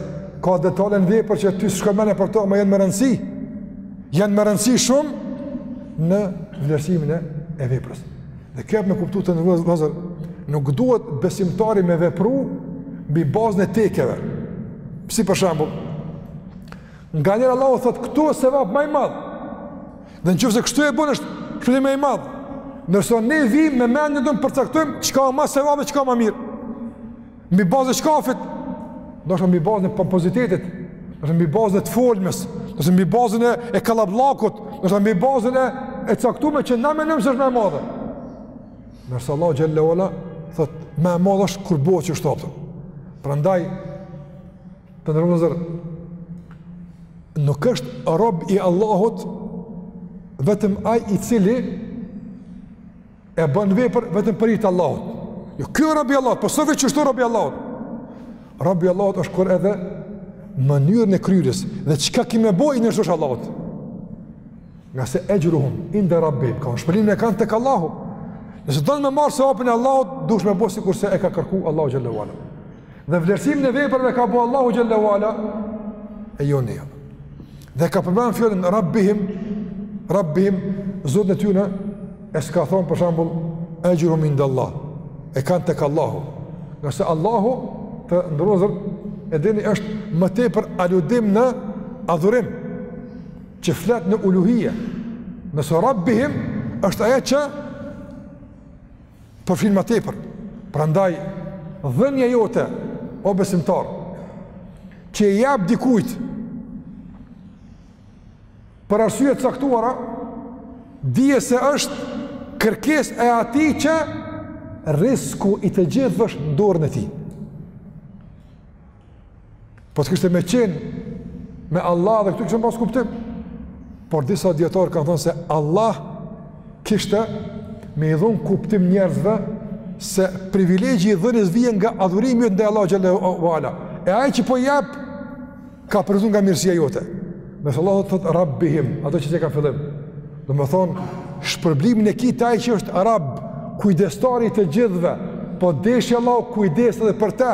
ka detale në vepër që ty s'shkon menja për to, ama janë me rëndësi. Janë me rëndësi shumë në vlerësimin e veprës. Dhe ke me kuptu të nderuar vëllezër, nuk duhet besimtari me vepru mbi bazën e tekeve. Si për shembull, nganjëherë Allahu thotë, këtu është sevap ma i madh, dhe në qoftë se kështu e bon është shpërblimi ma i madh, ndërsa ne vijmë me mendjen tonë përcaktojmë, çka ma sevap, çka ma mirë. Mbi bazë çkafit, ndoshta mbi bazën e pompozitetit, ndoshta mbi bazën e të folmes, ndoshta mbi bazën e, e kallabllakut, ndoshta mbi bazën e e caktume që na mendojmë se është më e madhe. Ndërsa Allahu xhelle ue ala thotë më e madhe është kur bëhet qështu apo. Prandaj të nderuar vëllezër nuk është rob i Allahut vetëm ai i cili E bën vepër vetëm për hir t'Allahut. Jo ky robi i Allahut, po s'o veç qështu robi i Allahut. Robi i Allahut është kur edhe mënyrën e kryerjes dhe çka ki me bo i nënshtrohesh Allahut. Ngase exhruhum inde rabbihim, kanë shpërblimin e kanë tek Allahu. Nëse don me marrë sevapin e Allahut, duhesh me bo sikurse e ka kërku Allahu xhelle ue ala. Dhe vlerësimin e veprave ka bo Allahu xhelle ue ala e jo ne. Dhe ka përmend fjalën Rabbihim, Rabbihim Zotin e tyre, e s'ka thonë për shembull exhruhum indallah. E kanë tek Allahu. Nëse Allahu të nderuar e dini është më tepër aludim në adhurim, që flet në uluhije. Nëse Rabbihim është ajo që Përfshin më tepër. Prandaj dhënia jote o besimtar që i jep dikujt për arsye të caktuara, dije se është kërkesë e atij që rrizku i të gjithëve është në dorën e tij. Po të kishte me qenë me Allah edhe këtu kishte me pas kuptim. Por disa dijetarë kanë thonë se Allahu ka dashtë me i dhonë kuptim njerëzve se privilegji i dhënies vjen nga adhurimi yt ndaj Allahut xhelle ue ala. E aje që po jep, ka përzun nga mirësia jote. Nëse Allahu thotë Rabbihim, ato që të ka fillim. Domethonë shpërblimin e ki te ai që është Rabb, kujdestari i të gjithëve, po deshi Allahu kujdeset edhe për te.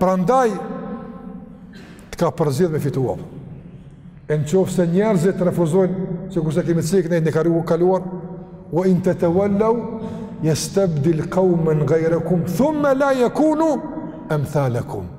Prandaj të ka përzgjedh me fituar. E në qofë se njerëzit refuzojnë, sikurse kemi cekë ne të kaluarën e kaluar, ue in tetevel-leu, jestebdil kaumen gajrekum, thumme la jekunu emthalekum.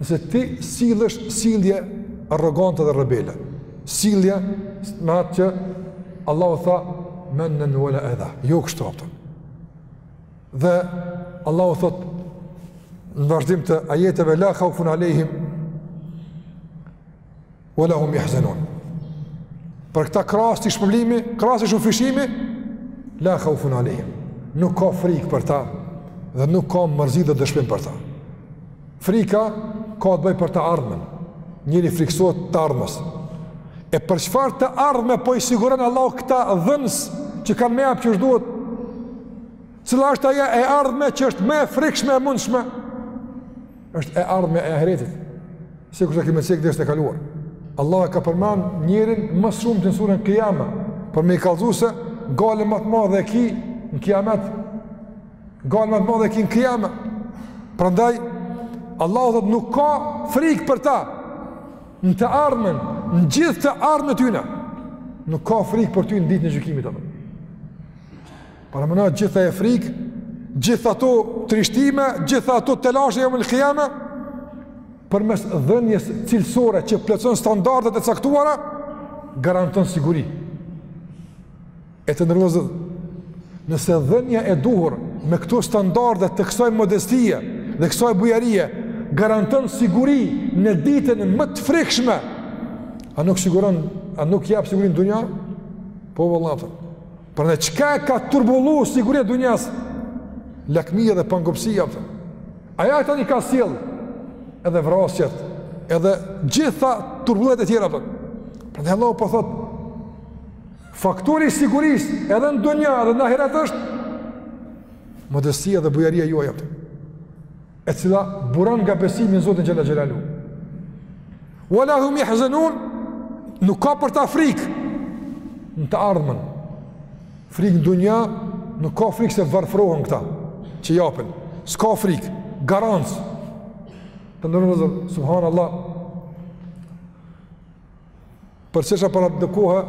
Nëse ti sillesh sillje arrogante dhe rebele, sillje me atë që Allahu tha mennen ue la edha, jo kështu ato. Dhe Allahu thot në vazhdim të ajeteve la khaufun alehim Ue la hum jahzenun. Për këta krahas shpërblimit, krahas shumëfishimit, la khaufun alejhim. Nuk ka frikë për ta dhe nuk ka mërzi dhe dëshprim për ta. Frika ka të bëjë për të ardhmen. Njeri frikësohet të ardhmes. E për çfarë të ardhme po i siguron Allahu këta dhënës që kanë me jap qysh duhet? Cila është ajo e ardhme që është më e frikshme e mundshme? Është e ardhmja e ahiretit. Sikurse e kemi cekë edhe herën e kaluar. Allahu e ka përmend njerin më shumë te në suren Kijame, për me i kallzu se gajle ma të madhe e ki në kijamet. Gajle ma të madhe e ki në kijamet. Prandaj, Allahu thotë nuk ka frikë për ta në të ardhmen, në gjithë të ardhmen e tyne. Nuk ka frikë për ty në ditën e gjykimit. Apo. Paramendo gjithë ajo frikë, gjitha ato trishtime, gjitha ato telashe jeumul kijame, përmes dhënies cilësore që plotëson standardet e caktuara, garanton siguri. E të nderuar, nëse dhënia e duhur me këto standarde të kësaj modestie dhe kësaj bujarie, garanton siguri në ditën më të frikshme, a nuk siguron, a nuk jep siguri n'dunja? Po vëllatën. Prandaj çka e ka turbullu sigurinë e dunjasë, lakmia dhe pangopësia, ajo tani ka sjell, edhe vrasjet, edhe gjitha turbullet e tjera, a kupton. Prandaj Allahu po thotë, faktori i sigurisë edhe në dunja edhe në ahiret është, modestia dhe bujaria juaj, a kupton. e cila buron nga besimi në Zotin xhel-le xhelaluhu. Ve la hum jahzenun, nuk ka për ta frikë në të ardhmen. Frikë në dunja, nuk ka frikë se varfrohen këta, që japin. S'ka frikë, garancë. Të nderuar vëllezër, subhanallah, Përcillsha para do kohe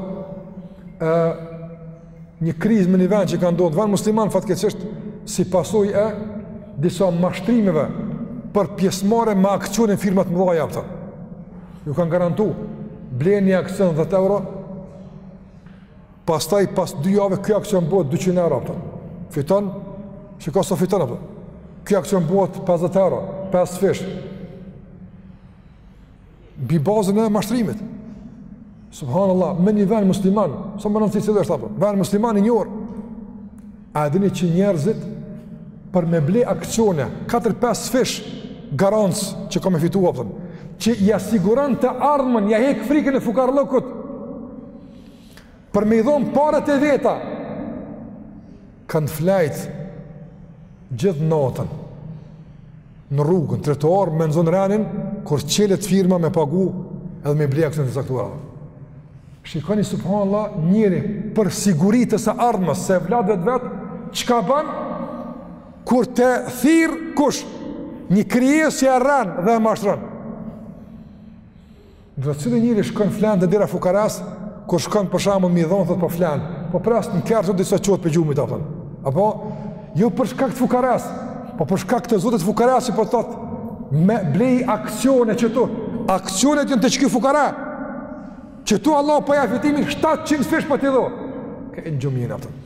një krizë në një vend që ka ndodhur vend musliman fatkeqësisht si pasojë e disa mashtrimeve për pjesëmarrje me aksion në firmat e mëdha, a kupton. Ju kanë garantu bleni një aksion 10 euro. Pastaj pas 2 javë ky aksion bëhet 200 euro, a kupton. Fiton që ka sa fiton, a kupton. Ky aksion bëhet 50 euro, 5 fish. Mbi bazën e mashtrimit. Subhanallah, me një vend musliman, s'a me rëndësi cili është, a kupton, vend musliman i njohur. A e dini që njerëzit për me ble akcione, 4-5 fish garancë që ka me fitu, a kupton, që ia siguron të ardhmen, ia hek frikën e fukarallëkut, për me i dhonë paret e veta, kanë flejt gjithë natën, në rrugë, n'trotuar, me nxon renin, kur çelet firma me pagu edhe me ble aksione të caktuara. Shikoni, subhanallah, njeri për siguri të së ardhmes, se vlad vetë vetë, çka ban, kur të thirr, kush, një krijesë që e rren dhe e mashtron. Ndërsa cili njeri shkon flen te dera e fukarasë, kur shkon për shembull me i dhon thotë po flen, po pres në kërcë derisa çohet prej gjumit, a kupton. Apo jo për shkak të fukarasë, po për shkak të Zotit të fukarasë që po thotë me ble aksione qëtu. Aksionet janë te qiky fukara. Qëtu Allahu po jep fitimin 700 fish po t'i dho. Kë gjumit apo.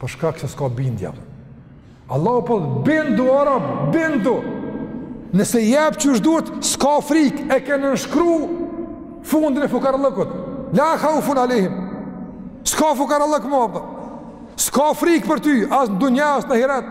Për shkak se s'ka bindje. Allahu po thot bindu ore, bindu. Nëse jep qysh duhet, s'ka frik, e ke nënshkru fundin e fukarallëkut. La khaufun alehim. S'ka fukarallëk më, a kupton. S'ka frik për ty, as në dunja, as në ahiret.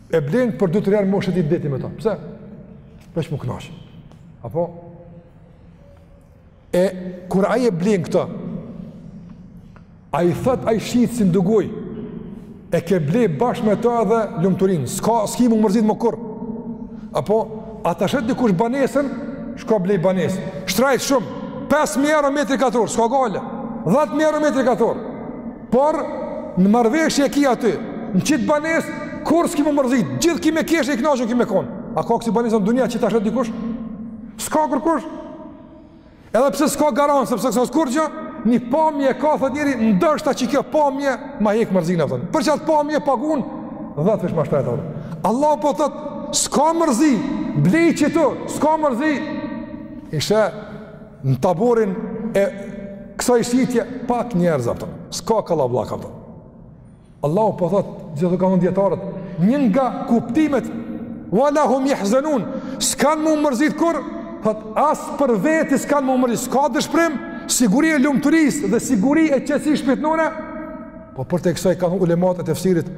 E blen për dy-tri herë me shëtit n'deti me ta. Pse? Veç m'u knaq. Apo? E kur ai e blen këtë, ai thot ai shitësi ndëgo. E ke ble bashkë me ta edhe lumturin. S'ka s'ki m'u mërzit më kurr. Apo, a ta shet dikush banesën, shko blej banesë. Shtrajt shumë. 5000 euro metri katror, s'ka gajle. 10000 euro metri katror. Por, në marrëveshje e ki aty, në qit banes, kurr s'ki m'u mërzit, gjithë ki me kesh e i knaqun ki me konë. A ka kësi banes në dunja që ta shet dikush? S'ka kurkush? Edhe pse s'ka garanc, sepse s'o kurgjo, një pamje e ka, thot njeri, ndoshta që kjo pamje, ma hek mërzinë, a kupton. Për qat pamje pagun, dhetfish ma shtrajtë, thot. Allahu po thot, s'ka mërzi, blej qitu, s'ka mërzi. Ishe, Në taborin e kësaj shitje, pak njerëz a kupton, s'ka kallabllak a kupton Allahu po thot, gjithashtu kanë thon dijetarët, një nga kuptimet, wala hum jahzenun, s'kan mu mërzit kur, thot, as për veti s'kan mu mërzit, s'ka dëshpërim, siguri e lumturis dhe siguri e qetësis shpirtnore, po përtej kësaj kanë ulemat e tefsirit,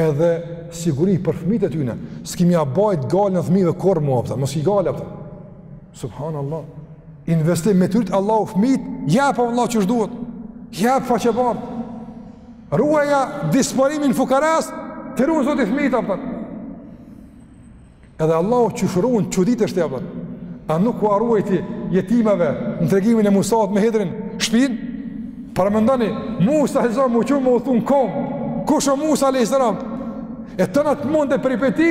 edhe siguri për fëmit e tyne, s'ki me ia bajt gajlen fmive kurr mo, a kupton, mos ki gajle, a kupton, Subhanallah. Investim me t'i rujt Allahu fëmit, jap o vlla qysh duhet. Jap qysh bën. Ruja disponimin fukaras, t'i run Zoti fëmit a kupton. Edhe Allahu qysh i run çudi është a kupton. A nuk ua ruajti jetimave në tregimin e Musat me Hidrin shpin? Paramendoni, Musa e zonë m'u çu u thun kom. Kush o Musa alayhis salam? E tëna të mund të pripeti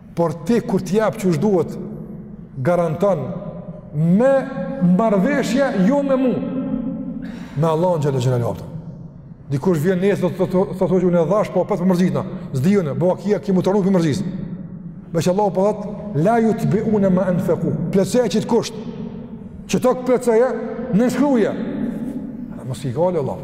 Por ti kur të jap qysh duhet garanton me marrëveshje jo me mu. Me Allahun xhelexhelaluhu. Dikush vjen nesër thotë unë e dhash po apet po mërzitna. S'di unë, baki je kem u tranu pi mërzis. Veç Allahu po thot la yutbiuna ma anfaqu. Plotsoja qit kusht. Qito plotsoja nënshkruje. Mos ki gajle Allah.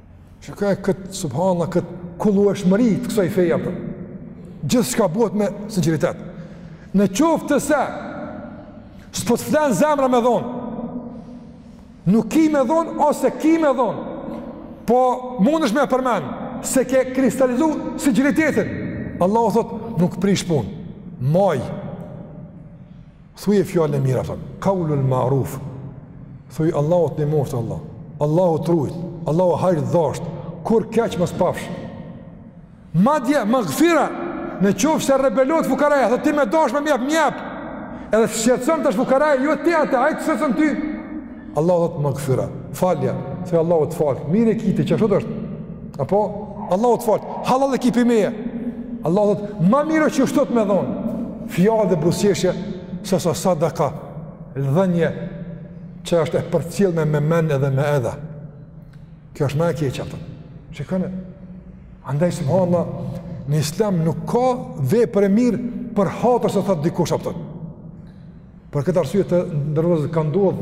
Shikoje kët subhanallah kët kulluëshmëri të kësaj feje pra. Gjithçka bëhet me sinqeritet. Në qoftë se s'po të flen zemra me dhon. Nuk ki me dhon ose ki me dhon. Po mundesh me përmend se ke kristalizu sinqeritetin. Allahu thot nuk prish punë. Moj. Thuje fjalën e mirë, thotë. Kaulul ma'ruf. Thuj Allahu të nimoftë Allah. Allahu t'rujt. Allahu hajr dhasht. Kurrë keq mos pafsh. Madje magfira në qoftë se rebelohet fukaraja, thotë ti me dash më jep, më jep. Edhe shqetëson tash fukaraja, jo ti atë, ai të shqetëson ty. Allahu thotë magfira, falja, thuj Allahu të falt, mirë e ki ti, qashtu është, apo, Allahu të falt, hallall e ki pi meje, Allahu thotë, ma mirë është, thotë, me dhonë fjalë dhe buzëqeshje, sesa sadaka, dhënie, që është e përcjellme me men edhe me edha, kjo është ma e keqe, a kupton, shikone, andaj subhanallah, në islam nuk ka vepër e mirë, për hatër se tha dikush, a kupton, Për këtë arsye të nderuar vëllezër ka ndodh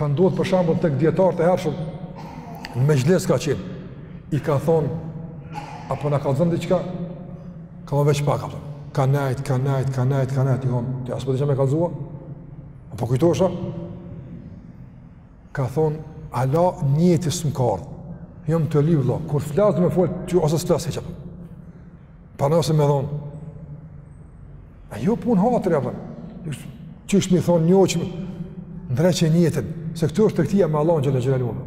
ka ndodh për shembull tek dijetarët e hershëm në mexhlis ka qenë. I ka thon a po na kallzon diçka? Ka thon veç pak, a kupton. Ka nejt, ka nejt, ka nejt, ka nejt, i thon. Ti a s'po di çka me kallzu a? Apo kujtohesh? Ka thonë, ala nijeti s'më ka ardhë. Jam jo, të li, vlla, kur flas du me folë, ose s'flas hiç. Pa në ose me thonë, a jo punë hatër, ja përë, qysh me thonë njo me ndreq nijetin, se këtu është tregtia me Allahun xhel-le xhelaluhu.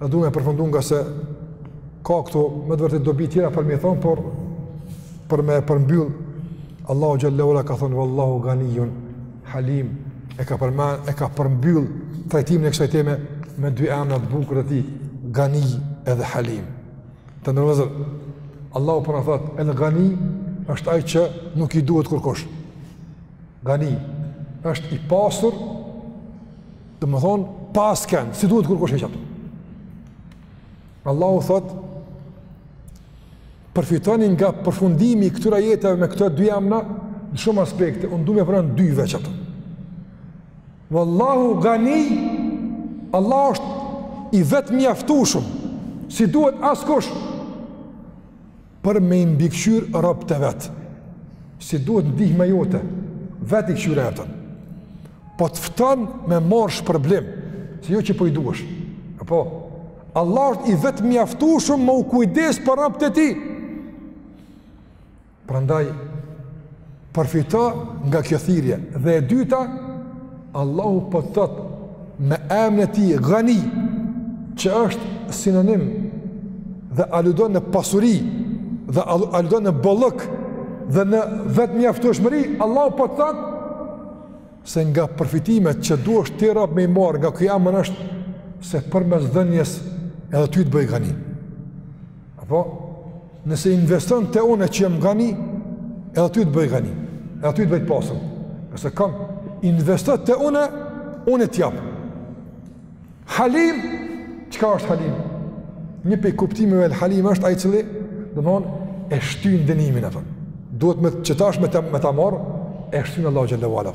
E du me përfundu ngase ka këtu me të vërtetë dobi tjera për me thonë, por për me përmbyll, Allahu xhel-le ve ala ka thonë, Wallahu Ganijun, Halim, e ka, përma, e ka përmbyll trajtimin e kësaj teme me dy emnat e bukur të tij, Gani edhe Halim. Të nderuar vëllezër, Allahu po na thotë, El Gani është ai që nuk i duhet kurkush. Gani është i pasur, Domethonë, pas kënë, s'i duhet kurkush hiç, a kupton. Allahu thotë, përfitoni nga përfundimi i këtyre ajeteve me këto dy emna, në shumë aspekte, unë du me përmend dy veç ato. Wallahu gani, Allah është i vetëmjaftueshëm, s'i duhet askush, për me i mbikëqyr robët e vet. S'i duhet ndihma jote, vet i kqyr ato. Po të fton me marr shpërblim, se jo që po i duhesh. Apo Allah është i vetëmjaftueshëm me u kujdes për robt e tij. Prandaj, Përfito nga kjo thirrje. Dhe e dyta, Allahu po të thotë me emrin e tij Ghani, që është sinonim dhe aludon në pasuri dhe aludon në bollëk dhe në vetëmjaftueshmëri, Allahu po të thotë se nga përfitimet që duhesh ti rob me i marr nga ky emër është se përmes dhënies edhe ty të bën Ghani. Apo Nëse investon te unë që jam gani, edhe ty të bëj gani, edhe ty të bëj të pasun. Nëse kam, investon te unë, unë të jap. Halim, çka është Halim? Një prej kuptimeve El Halim është ai i cili do me thonë e shtyn dënimin, apton. Duhet me qetash me ta me ta marr e shtyn Allahu xhele ue ala.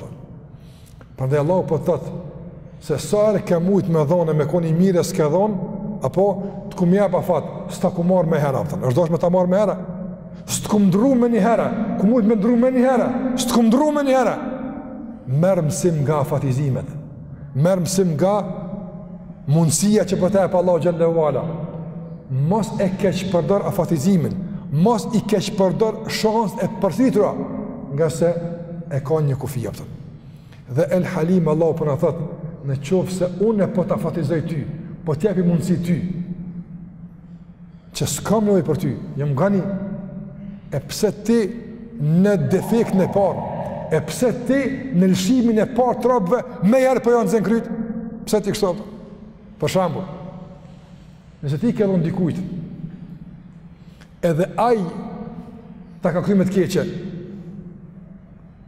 Prandaj Allahu po thot se sa herë ke mujt me dhon me kon i mirë s'ke dhon, apo të kum jap afat, s'ta kum marr meiherë, apton. Është dasht me ta marr meiherë. S'të kum ndrru menjëherë, kum mujt me ndrru menjëherë, s'të kum ndrru menjëherë. Merr mësim nga afatizimet. Merr mësim nga mundësia që po ta jep Allahu xhele ue ala. Mos e keqpërdor afatizimin, mos i keqpërdor shanset e përsëritura, ngase e ka një kufi, apton. Dhe El Halim Allahu po na thotë, në qoftë se unë po të afatizoj ty, po të jepi mundësi ty, që s'kam nevojë për ty, jam gani, e pse ti në defektin e parë, e pse ti në lëshimin e parë të robëve, meiherë po ja nxen kryt, pse ti kështu për shembull, nëse ti ke dhënë dikujt, edhe ai ta ka kthy me të keqe,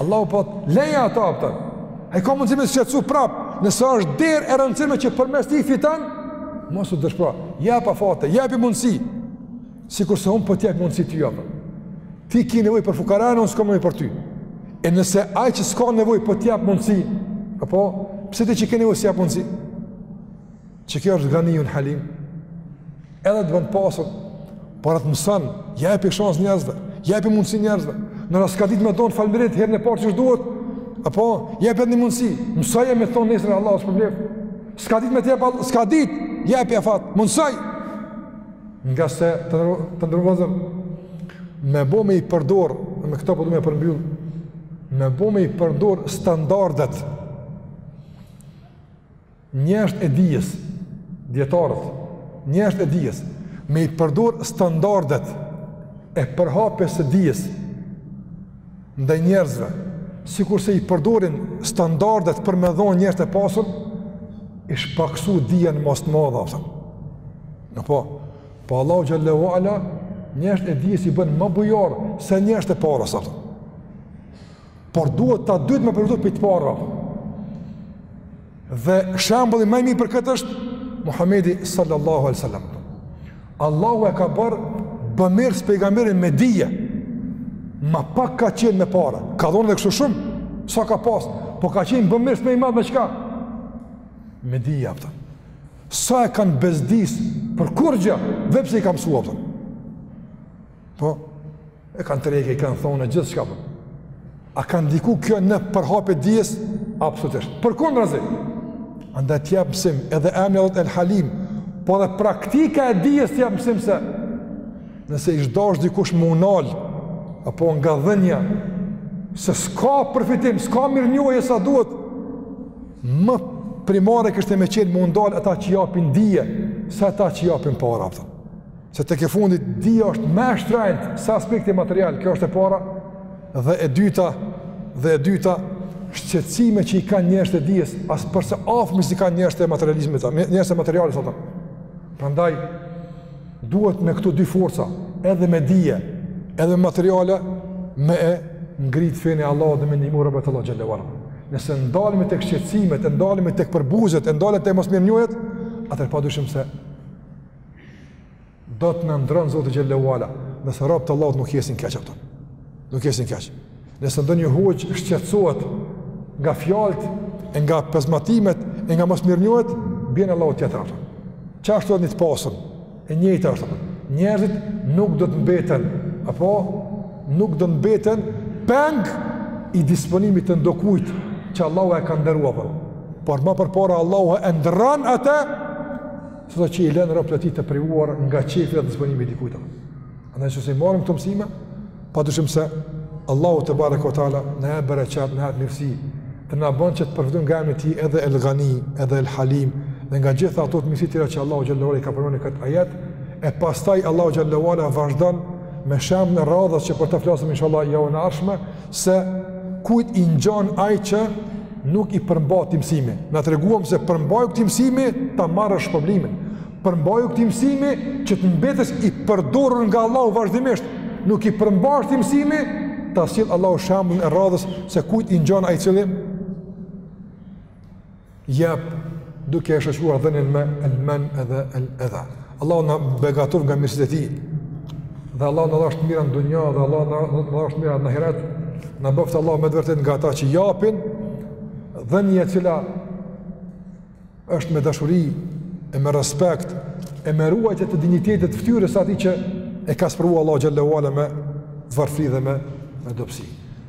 Allahu po thotë leje ata, apton. Ai ka mundësi me shqetsu prapë, nëse është derë e rëndësishme që përmes tij fiton, mos u dëshpro, jepi afate, jepi mundësi, sikurse unë po t'jep mundësi ty, apton. Ti ki nevojë për fukaranë, unë s'kam nevojë për ty. E nëse ai që s'ka nevojë po t'jep mundësi, apo, pse ti që ke nevojë s'jep mundësi? Qe kjo është ganijun halim, edhe të bën të pasun, por ai të mëson, jepi shans njerëzve, jepi mundësi njerëzve, në rast s'ka ditë me thonë faleminderit herën e parë qysh duhet, apo, jepi një mundësi, mësoje me thonë nesër Allahu të shpërbleftë, s'ka ditë me të jep, s'ka ditë, jepi afat, mundësoj, ngase të, të nderum vllazën, me bo me i përdor, me këta po du me përmbyll, me bo me i përdor standardet, Njerëzit e dijes, dijetarët, njerëzit e dijes me i përdor standardet e përhapjes së dijes ndaj njerëzve, sikurse i përdorin standardet për me dhon njerëzit e pasur, ish paksu dija në masë të madhe, apton. Në po, po Allahu xhele ue ala, njerëzit e dijes i bën më bujarë se njerëzit e pares, apton. Por duhet ta dytit me përfitu prej të parëve. Dhe shembulli ma i mirë për këtë është Muhamedi sallallahu alaihi wasallam. Allahu e ka bërë bëmirës pejgamberin me dije, ma pak ka qenë me para, ka dhonë edhe kështu shumë, sa ka pasë, po ka qenë bëmirës më i madhë me çka? Me dije, a kupton. Sa e kanë bezdisë për kurrgjë, veç pse i ka msu, a kupton. Po, e kanë tërhjek e i kanë thonë e gjithçka po. A ka ndiku kjo në përhapje të dijes? Absolutisht. Përkundrazi. Andaj të jep mësim edhe emri i Zotit El Halim, po edhe praktika e dijes të jep mësim se nëse veç dashka dikush me u nal, apo nga dhënia, se s'ka përfitim, s'ka mirënjohje sa duhet, më primare kishte me qenë me u ndal ata që japin dije, se ata që japin para, a kupton. Se tek e fundit, dija është më e shtrenjtë se aspekti material, kjo është e para, dhe e dyta, dhe e dyta, shqetësimet që i kanë njerëzit e dijes, as për së afërmi s'i kanë njerëzit e materializmit, njerëzit e materiales, a kupton. Prandaj, duhet me këto dy forca, edhe me dije, edhe materiale, me e ngritë fenë e Allahut dhe me i ndihmu robtë e Allahut xhelle ue ala. Nëse ndalemi tek shqetësimet, ndalemi tek përbuzjet, ndalemi te mosmirënjohjet, atëherë pa dyshim se do të na ndron Zoti xhelle ue ala, se robtë e Allahut nuk jesin keq, a kupton. Nuk jesin keq. Nëse ndonjë hoxhë shqetësohet nga fjalët e nga pezmatimet e nga mosmirënjohjet, bjen Allahu tjetër, a kupton. Gjithashtu edhe një të pasun? E njëjta është, a kupton. Njerëzit nuk do të mbeten apo nuk do të mbeten peng i disponimit të ndokujt që Allahu e ka nderuar. Por ma përpara Allahu e ndërron atë Sesa që i len robtë e tij të privuar nga qejfi e disponimi i dikujt. E në qoftë se i marrim këto mësime, pa dyshim se Allahu tebareke ue teala na jep bereqet, na jep mirësi, e na bën që të përfitojmë nga emri i tij edhe El Ghani, edhe El Halim, dhe nga gjitha ato mirësi të tjera që Allahu xhelle ue ala i ka përmend në këtë ajet, e pastaj Allahu xhelle ue ala vazhdon me shembullin e radhës që për ta flasim, inshallah, javën e ardhshme, se kujt i ngjan ai që nuk i përmbahet këtij mësimi. Na tregon se përmbaju këtij mësimi ta marrësh shpërblimin. Përmbaju këtij mësimi që të mbetesh i përdorur nga Allahu vazhdimisht. Nuk i përmbahesh këtij mësimi, ta sjell Allahu shembullin e radhës se kujt i ngjan ai cili jep duke e shoqëruar dhënien me el men edhe el edha. Allahu na begatoftë nga mirësitë e tij. Dhe Allahu na dhashtë të mira në dunja dhe Allahu na dhashtë të mira në ahiret. Na bëftë Allahu me të vërtetë nga ata që japin dhënie e cila është me dashuri e me respekt e me ruajtje të dinjitetit e fytyrës së atij që e ka sprovuar Allahu xhelle ue ala me varfëri dhe me dobësi.